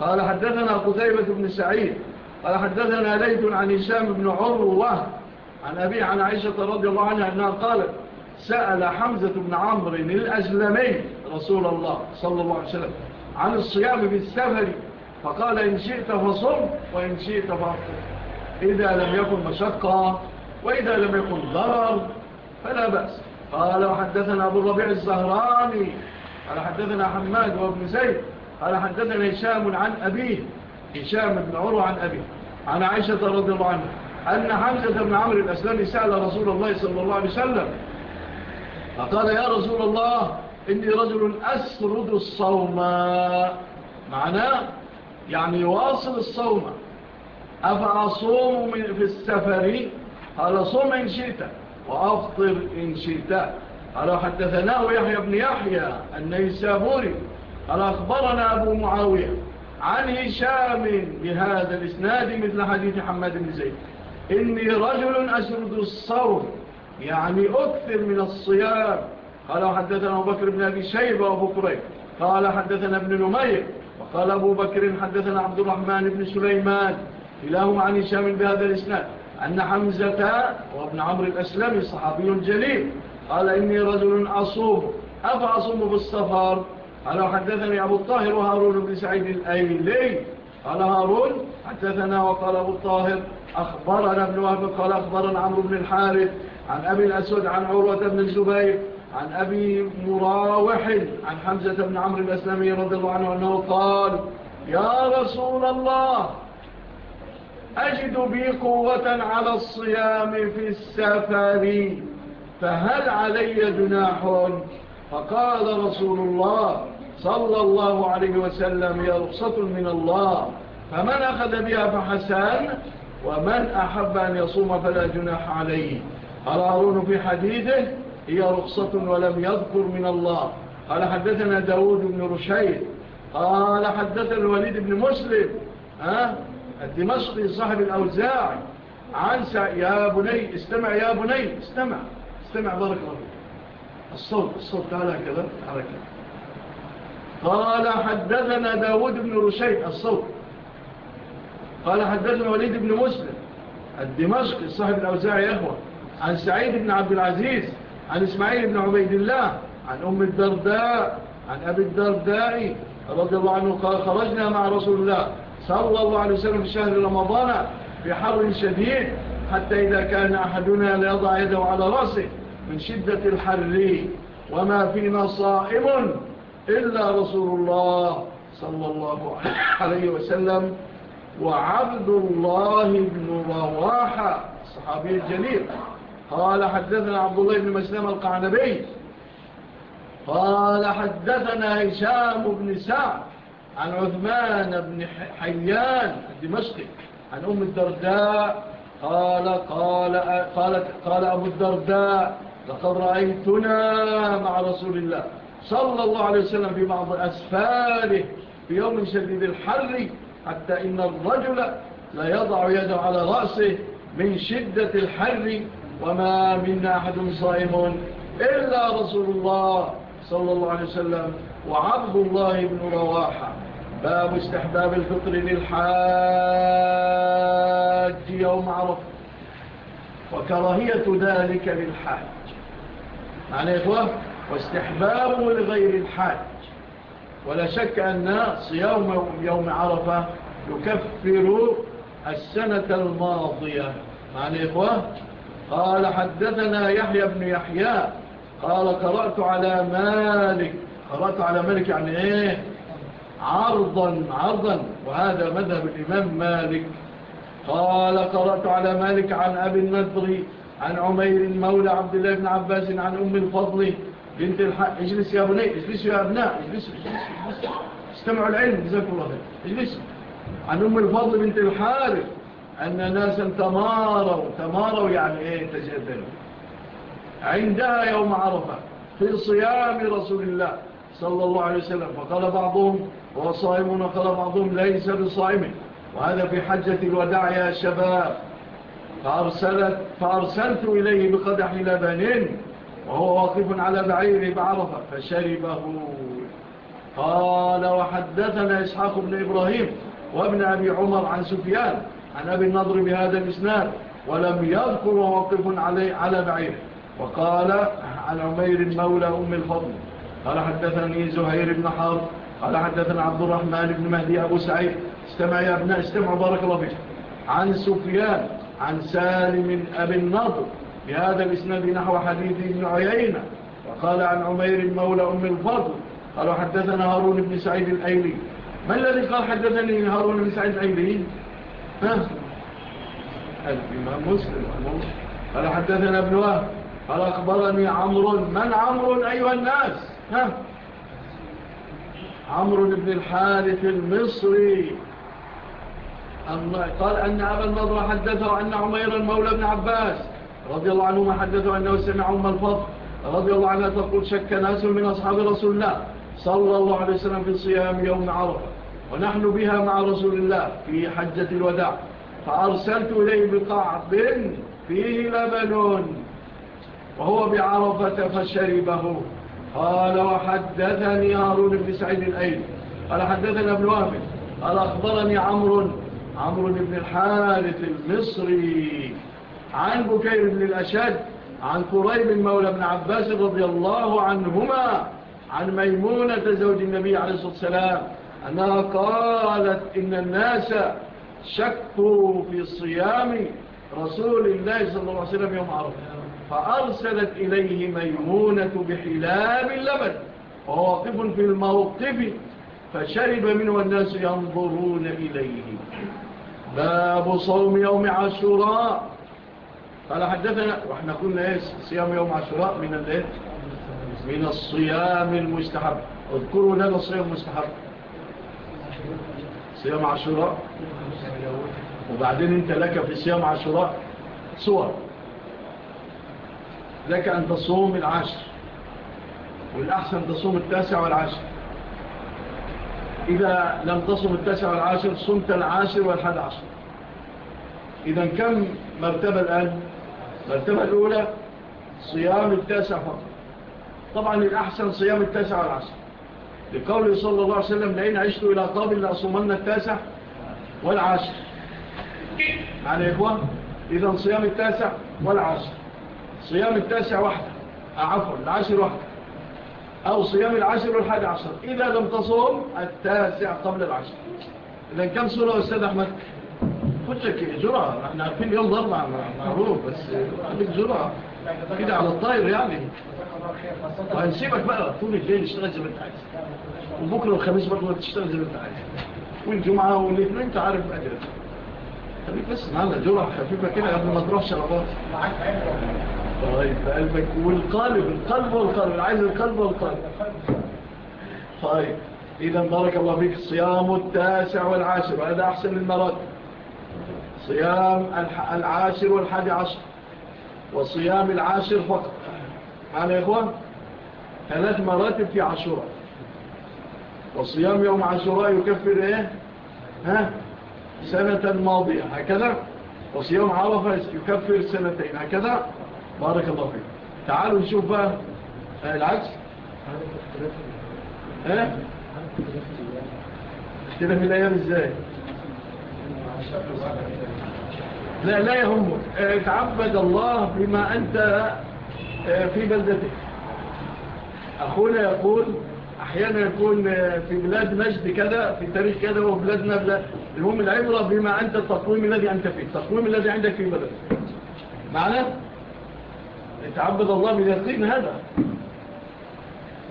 قال حدثنا قتيبة بن سعيد قال حدثنا ليت عن إسام بن عروة عن أبي عن عائشة رضي الله عنها أنها قالت سأل حمزة بن عمر الأسلمي رسول الله صلى الله عليه وسلم عن الصيام بالسفر فقال إن شئت فصم وإن شئت فأفضل إذا لم يكن مشقة وإذا لم يكن ضرر فلا بأس. قال وحدثنا أبو الربيع الزهراني قال حدثنا حماد وابن زيد قال حدثنا هشام عن أبيه هشام بن عروة عن أبيه عن عائشة رضي الله عنها أن حمزة بن عمر الأسلامي سأل رسول الله صلى الله عليه وسلم فقال يا رسول الله إني رجل أسرد الصوم. معناه يعني يواصل الصوم. أفعصوم في السفر؟ قال صوم إن شئت وأفطر إن شئت. قال حدثناه يحيى بن يحيى النيسابوري قال أخبرنا أبو معاوية عن هشام بهذا الإسناد مثل حديث حماد بن زيد. إني رجل أسرد الصوم يعني أكثر من الصيام. قال حدثنا أبو بكر بن أبي شيبة وأبو قريب. قال حدثنا ابن نمير وقال أبو بكر حدثنا عبد الرحمن بن سليمان إلههم عن هشام بهذا الإسناد. أن حمزة وابن عمر الأسلام صحابي جليل. قال إني رجل أصوم أفأصوم بالصفار قال حدثني أبو الطاهر وهارون بن سعيد الأيلي؟ قال هارون حدثنا وقال أبو الطاهر أخبرنا ابن وهب قال أخبرنا عمرو بن الحارث عن أبي الأسود عن عروة بن الزبير عن أبي مراوح عن حمزة بن عمرو الأسلامي رضي الله عنه أنه قال يا رسول الله أجد بي قوة على الصيام في السفر فهل علي جناح؟ فقال رسول الله صلى الله عليه وسلم هي رخصة من الله. فمن أخذ بها فحسان ومن أحب أن يصوم فلا جناح عليه. قال هارون في حديثه هي رخصة ولم يذكر من الله. قال حدثنا داود بن رشيد. قال حدثنا الوليد بن مسلم ها الدمشقي صاحب الأوزاع. عن سع... يا بني استمع يا بني استمع استمع بارك الله الصوت الصوت تعالى كذا حركة قال حدثنا داود بن رشيد الصوت قال حدثنا وليد بن مسلم الدمشق صاحب الأوزاع يا أخوة. عن سعيد بن عبد العزيز عن إسماعيل بن عبيد الله عن أم الدرداء عن أبي الدرداء رضي الله عنه قال خرجنا مع رسول الله صلى الله عليه وسلم في شهر رمضان في حر شديد حتى إذا كان أحدنا ليضع يده على رأسه من شدة الحر وما فينا صائم إلا رسول الله صلى الله عليه وسلم وعبد الله بن رواحة الصحابي الجليل. قال حدثنا عبد الله بن مسلم القعنبي. قال حدثنا هشام بن سعد عن عثمان بن حيان الدمشقي عن أم الدرداء. قال, قال, قال, قال أبو الدرداء لقد رأيتنا مع رسول الله. صلى الله عليه وسلم في بعض أسفاره في يوم شديد الحر حتى إن الرجل لا يضع يده على رأسه من شدة الحر وما منا أحد صائم إلا رسول الله صلى الله عليه وسلم وعبد الله بن رواحة. باب استحباب الفطر للحاج يوم عرف وكراهية ذلك للحاج. معنى إخوة؟ واستحبابه لغير الحاج. ولا شك أن صيام يوم عرفة يكفر السنة الماضية. معنى إيه إخوة؟ قال حدثنا يحيى بن يحيى. قال قرأت على مالك. قرأت على مالك يعني إيه؟ عرضا عرضا. وهذا مذهب الإمام مالك. قال قرأت على مالك عن أبي النظري عن عمير مولى عبد الله بن عباس عن أم الفضل. بنت الحق اجلس يا بني اجلس يا أبناء اجلسوا اجلسوا استمعوا العلم جزاكم الله خير. اجلسوا عن أم الفضل بنت الحارث أن ناسا تماروا تماروا يعني إيه تجادلوا. عندها يوم عرفة في صيام رسول الله صلى الله عليه وسلم فقال بعضهم هو صائمون وقال بعضهم ليس بصائم. وهذا في حجة الوداع يا شباب. فأرسلت فأرسلت إليه بقدح لبنين وهو واقف على بعير بعرفة فشربه. قال وحدثنا إسحاق بن إبراهيم وابن أبي عمر عن سفيان عن أبي النضر بهذا الإسناد ولم يذكر وواقف عليه على بعير. وقال عن عمير مولى أم الفضل. قال حدثني زهير بن حار قال حدثنا عبد الرحمن بن مهدي أبو سعيد. استمع يا ابناء استمعوا بارك الله فيك. عن سفيان عن سالم أبي النضر. بهذا الإسناد نحو حديث ابن عيينة. وقال عن عمير مولى أم الفضل قال حدثنا هارون بن سعيد الأيلي. ما الذي قال حدثني هارون بن سعيد الأيلي؟ ها؟ الإمام مسلم قال حدثنا ابن وهب قال أخبرني عمرو. من عمرو أيها الناس؟ ها؟ عمرو بن الحارث المصري. الله قال أن أبا النظر حدثه أن عمير المولى بن عباس. رضي الله عنهما حدثوا أنه سمع أم الفضل رضي الله عنها تقول شك ناس من أصحاب رسول الله صلى الله عليه وسلم في صيام يوم عرفة. ونحن بها مع رسول الله في حجة الوداع. فأرسلت إليه بقعب فيه لبن وهو بعرفة فشربه. قال وحدثني هارون بن سعيد الأيل قال حدثنا ابن وهب. قال أخبرني عمرو. عمرو بن الحارث المصري. عن بكير بن الأشد عن قريب مولى بن عباس رضي الله عنهما عن ميمونة زوج النبي عليه الصلاة والسلام أنها قالت إن الناس شكوا في صيام رسول الله صلى الله عليه وسلم يوم عرفة فأرسلت إليه ميمونة بحلاب اللبن وواقف في الموقف فشرب منه والناس ينظرون إليه. باب صوم يوم عاشوراء. قال حدثنا وإحنا كنا صيام يوم عشراء من الايه من الصيام المستحب. اذكروا لنا الصيام المستحب. صيام عشراء وبعدين انت لك في صيام عشراء صور. لك أن تصوم العشر والأحسن تصوم التاسع والعشر إذا لم تصوم التاسع والعاشر صمت العاشر والحد عشر. إذا كم مرتبة الآن؟ المرتبة الأولى صيام التاسع فقط. طبعا الأحسن صيام التاسع والعشر لقوله صلى الله عليه وسلم لئن عشت إلى طاب لأصومن التاسع والعشر معنى يا إخوان إذن صيام التاسع والعشر صيام التاسع وحدة. آه، عفوا العشر وحدة. أو صيام العشر والحادي عشر. إذا لم تصوم التاسع قبل العشر إذن كم سنة أستاذ أحمد؟ قلت لك جرعة إحنا عارفين يوم أربع معروف بس عندك جرعة كده على الطاير يعني. وهنسيبك بقى. طول الليل اشتغل زي ما أنت عايز. وبكرة والخميس برضه تشتغل زي ما أنت عايز. والجمعة والاثنين أنت عارف اجازه خليك بس معنا جرعة خفيفة كده قبل ما تروح شرفات طيب قلبك والقلب. القلب والقلب. عايز القلب والقلب. طيب إذا بارك الله فيك. الصيام التاسع والعاشر. هذا أحسن المراتب. صيام العاشر والحادي عشر. وصيام العاشر فقط. على إخوان؟ ثلاث مراتب في عشرة وصيام يوم عشرة يكفر إيه؟ ها؟ سنة ماضية. هكذا؟ وصيام عرفة يكفر سنتين. هكذا؟ بارك الله فيك. تعالوا نشوف بقى. آه، العكس. ها؟ اختلاف الأيام إزاي؟ لا لا يهمك. آه، تعبد الله بما أنت آه، في بلدتك. أخونا يقول أحيانا يكون آه، في بلاد مجد كذا في التاريخ كذا وبلادنا بلاد المهم العبرة بما أنت التقويم الذي أنت فيه. التقويم الذي عندك في بلدك. معنى تعبد الله بذاتين هذا.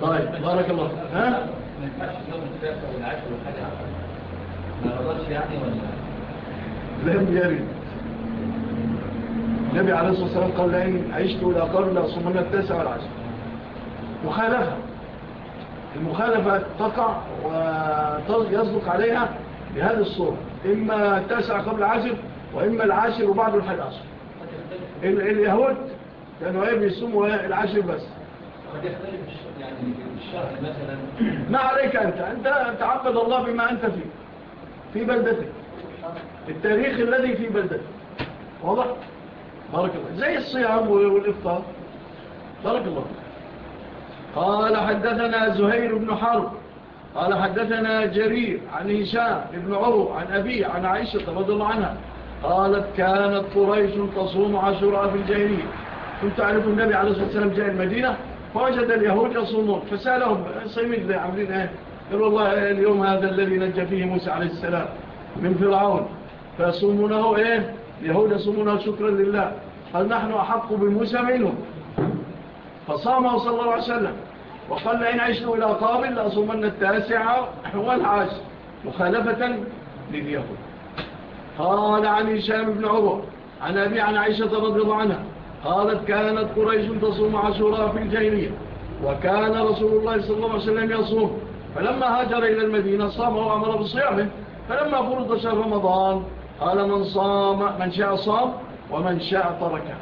طيب بارك الله ها؟ ما ينفعش يوم الثلاثة والعشر والحاجة ما رضاش يعني ولا؟ لم يرد. النبي عليه الصلاة والسلام قال لئن عشت إلى قرن صمنا التاسع والعشر مخالفة. المخالفة تقع ويصدق عليها بهذه الصورة. إما التاسع قبل العشر وإما العاشر وبعد الحد عشر. اليهود كانوا يعني بيصوموا العاشر بس. ما عليك أنت؟ أنت تعبد الله بما أنت فيه في بلدتك. التاريخ الذي في بلده. واضح؟ بارك الله. زي الصيام والإفطار. بارك الله. قال حدثنا زهير بن حرب. قال حدثنا جرير عن هشام بن عروة عن أبي عن عائشة رضي الله عنها. قالت كانت قريش تصوم عشراء في الجاهلية. كنت أعرف النبي عليه الصلاة والسلام جاء المدينة فوجد اليهود يصومون فسألهم صيمين لي عملين إيه؟ قالوا والله اليوم هذا الذي نجى فيه موسى عليه السلام. من فرعون. فيصومونه إيه؟ اليهود يصومونه شكرا لله. هل نحن أحق بموسى منهم؟ فصامه صلى الله عليه وسلم. وقال لئن عشت إلى قابل لأصومن التاسعة والعاشر مخالفة لليهود. قال عن هشام بن عروة عن أبي عن عائشة رضي الله عنها قالت كانت قريش تصوم عشورا في الجاهلية وكان رسول الله صلى الله عليه وسلم يصوم. فلما هاجر إلى المدينة صامه وأمر بصيامه. فلما فرض شهر رمضان. قال من صام من شاء صام ومن شاء تركه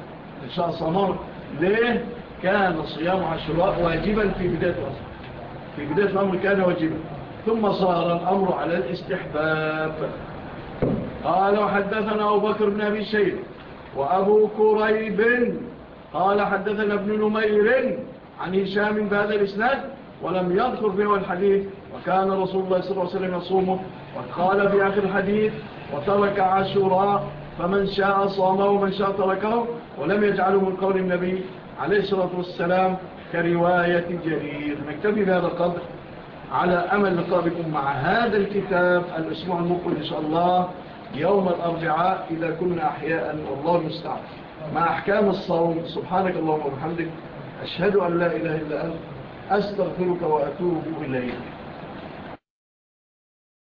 من شاء صمر ليه؟ كان صيام عشراء واجبا في بداية الأصل في بداية الأمر كان واجبا. ثم صار الأمر على الاستحباب. قال وحدثنا أبو بكر بن أبي الشيء وأبو كريب. قال حدثنا ابن نمير عن هشام بهذا الإسناد ولم يذكر فيه الحديث. وكان رسول الله صلى الله عليه وسلم يصومه وقال في آخر الحديث وترك عاشوراء فمن شاء صامه ومن شاء تركه ولم يجعله من قول النبي عليه الصلاة والسلام كرواية جرير. نكتفي بهذا القدر على أمل لقابكم مع هذا الكتاب الأسبوع المقبل إن شاء الله يوم الأربعاء إذا كنا أحياء والله المستعان. مع أحكام الصوم سبحانك اللهم وبحمدك أشهد أن لا إله إلا أنت أستغفرك وأتوب إليك.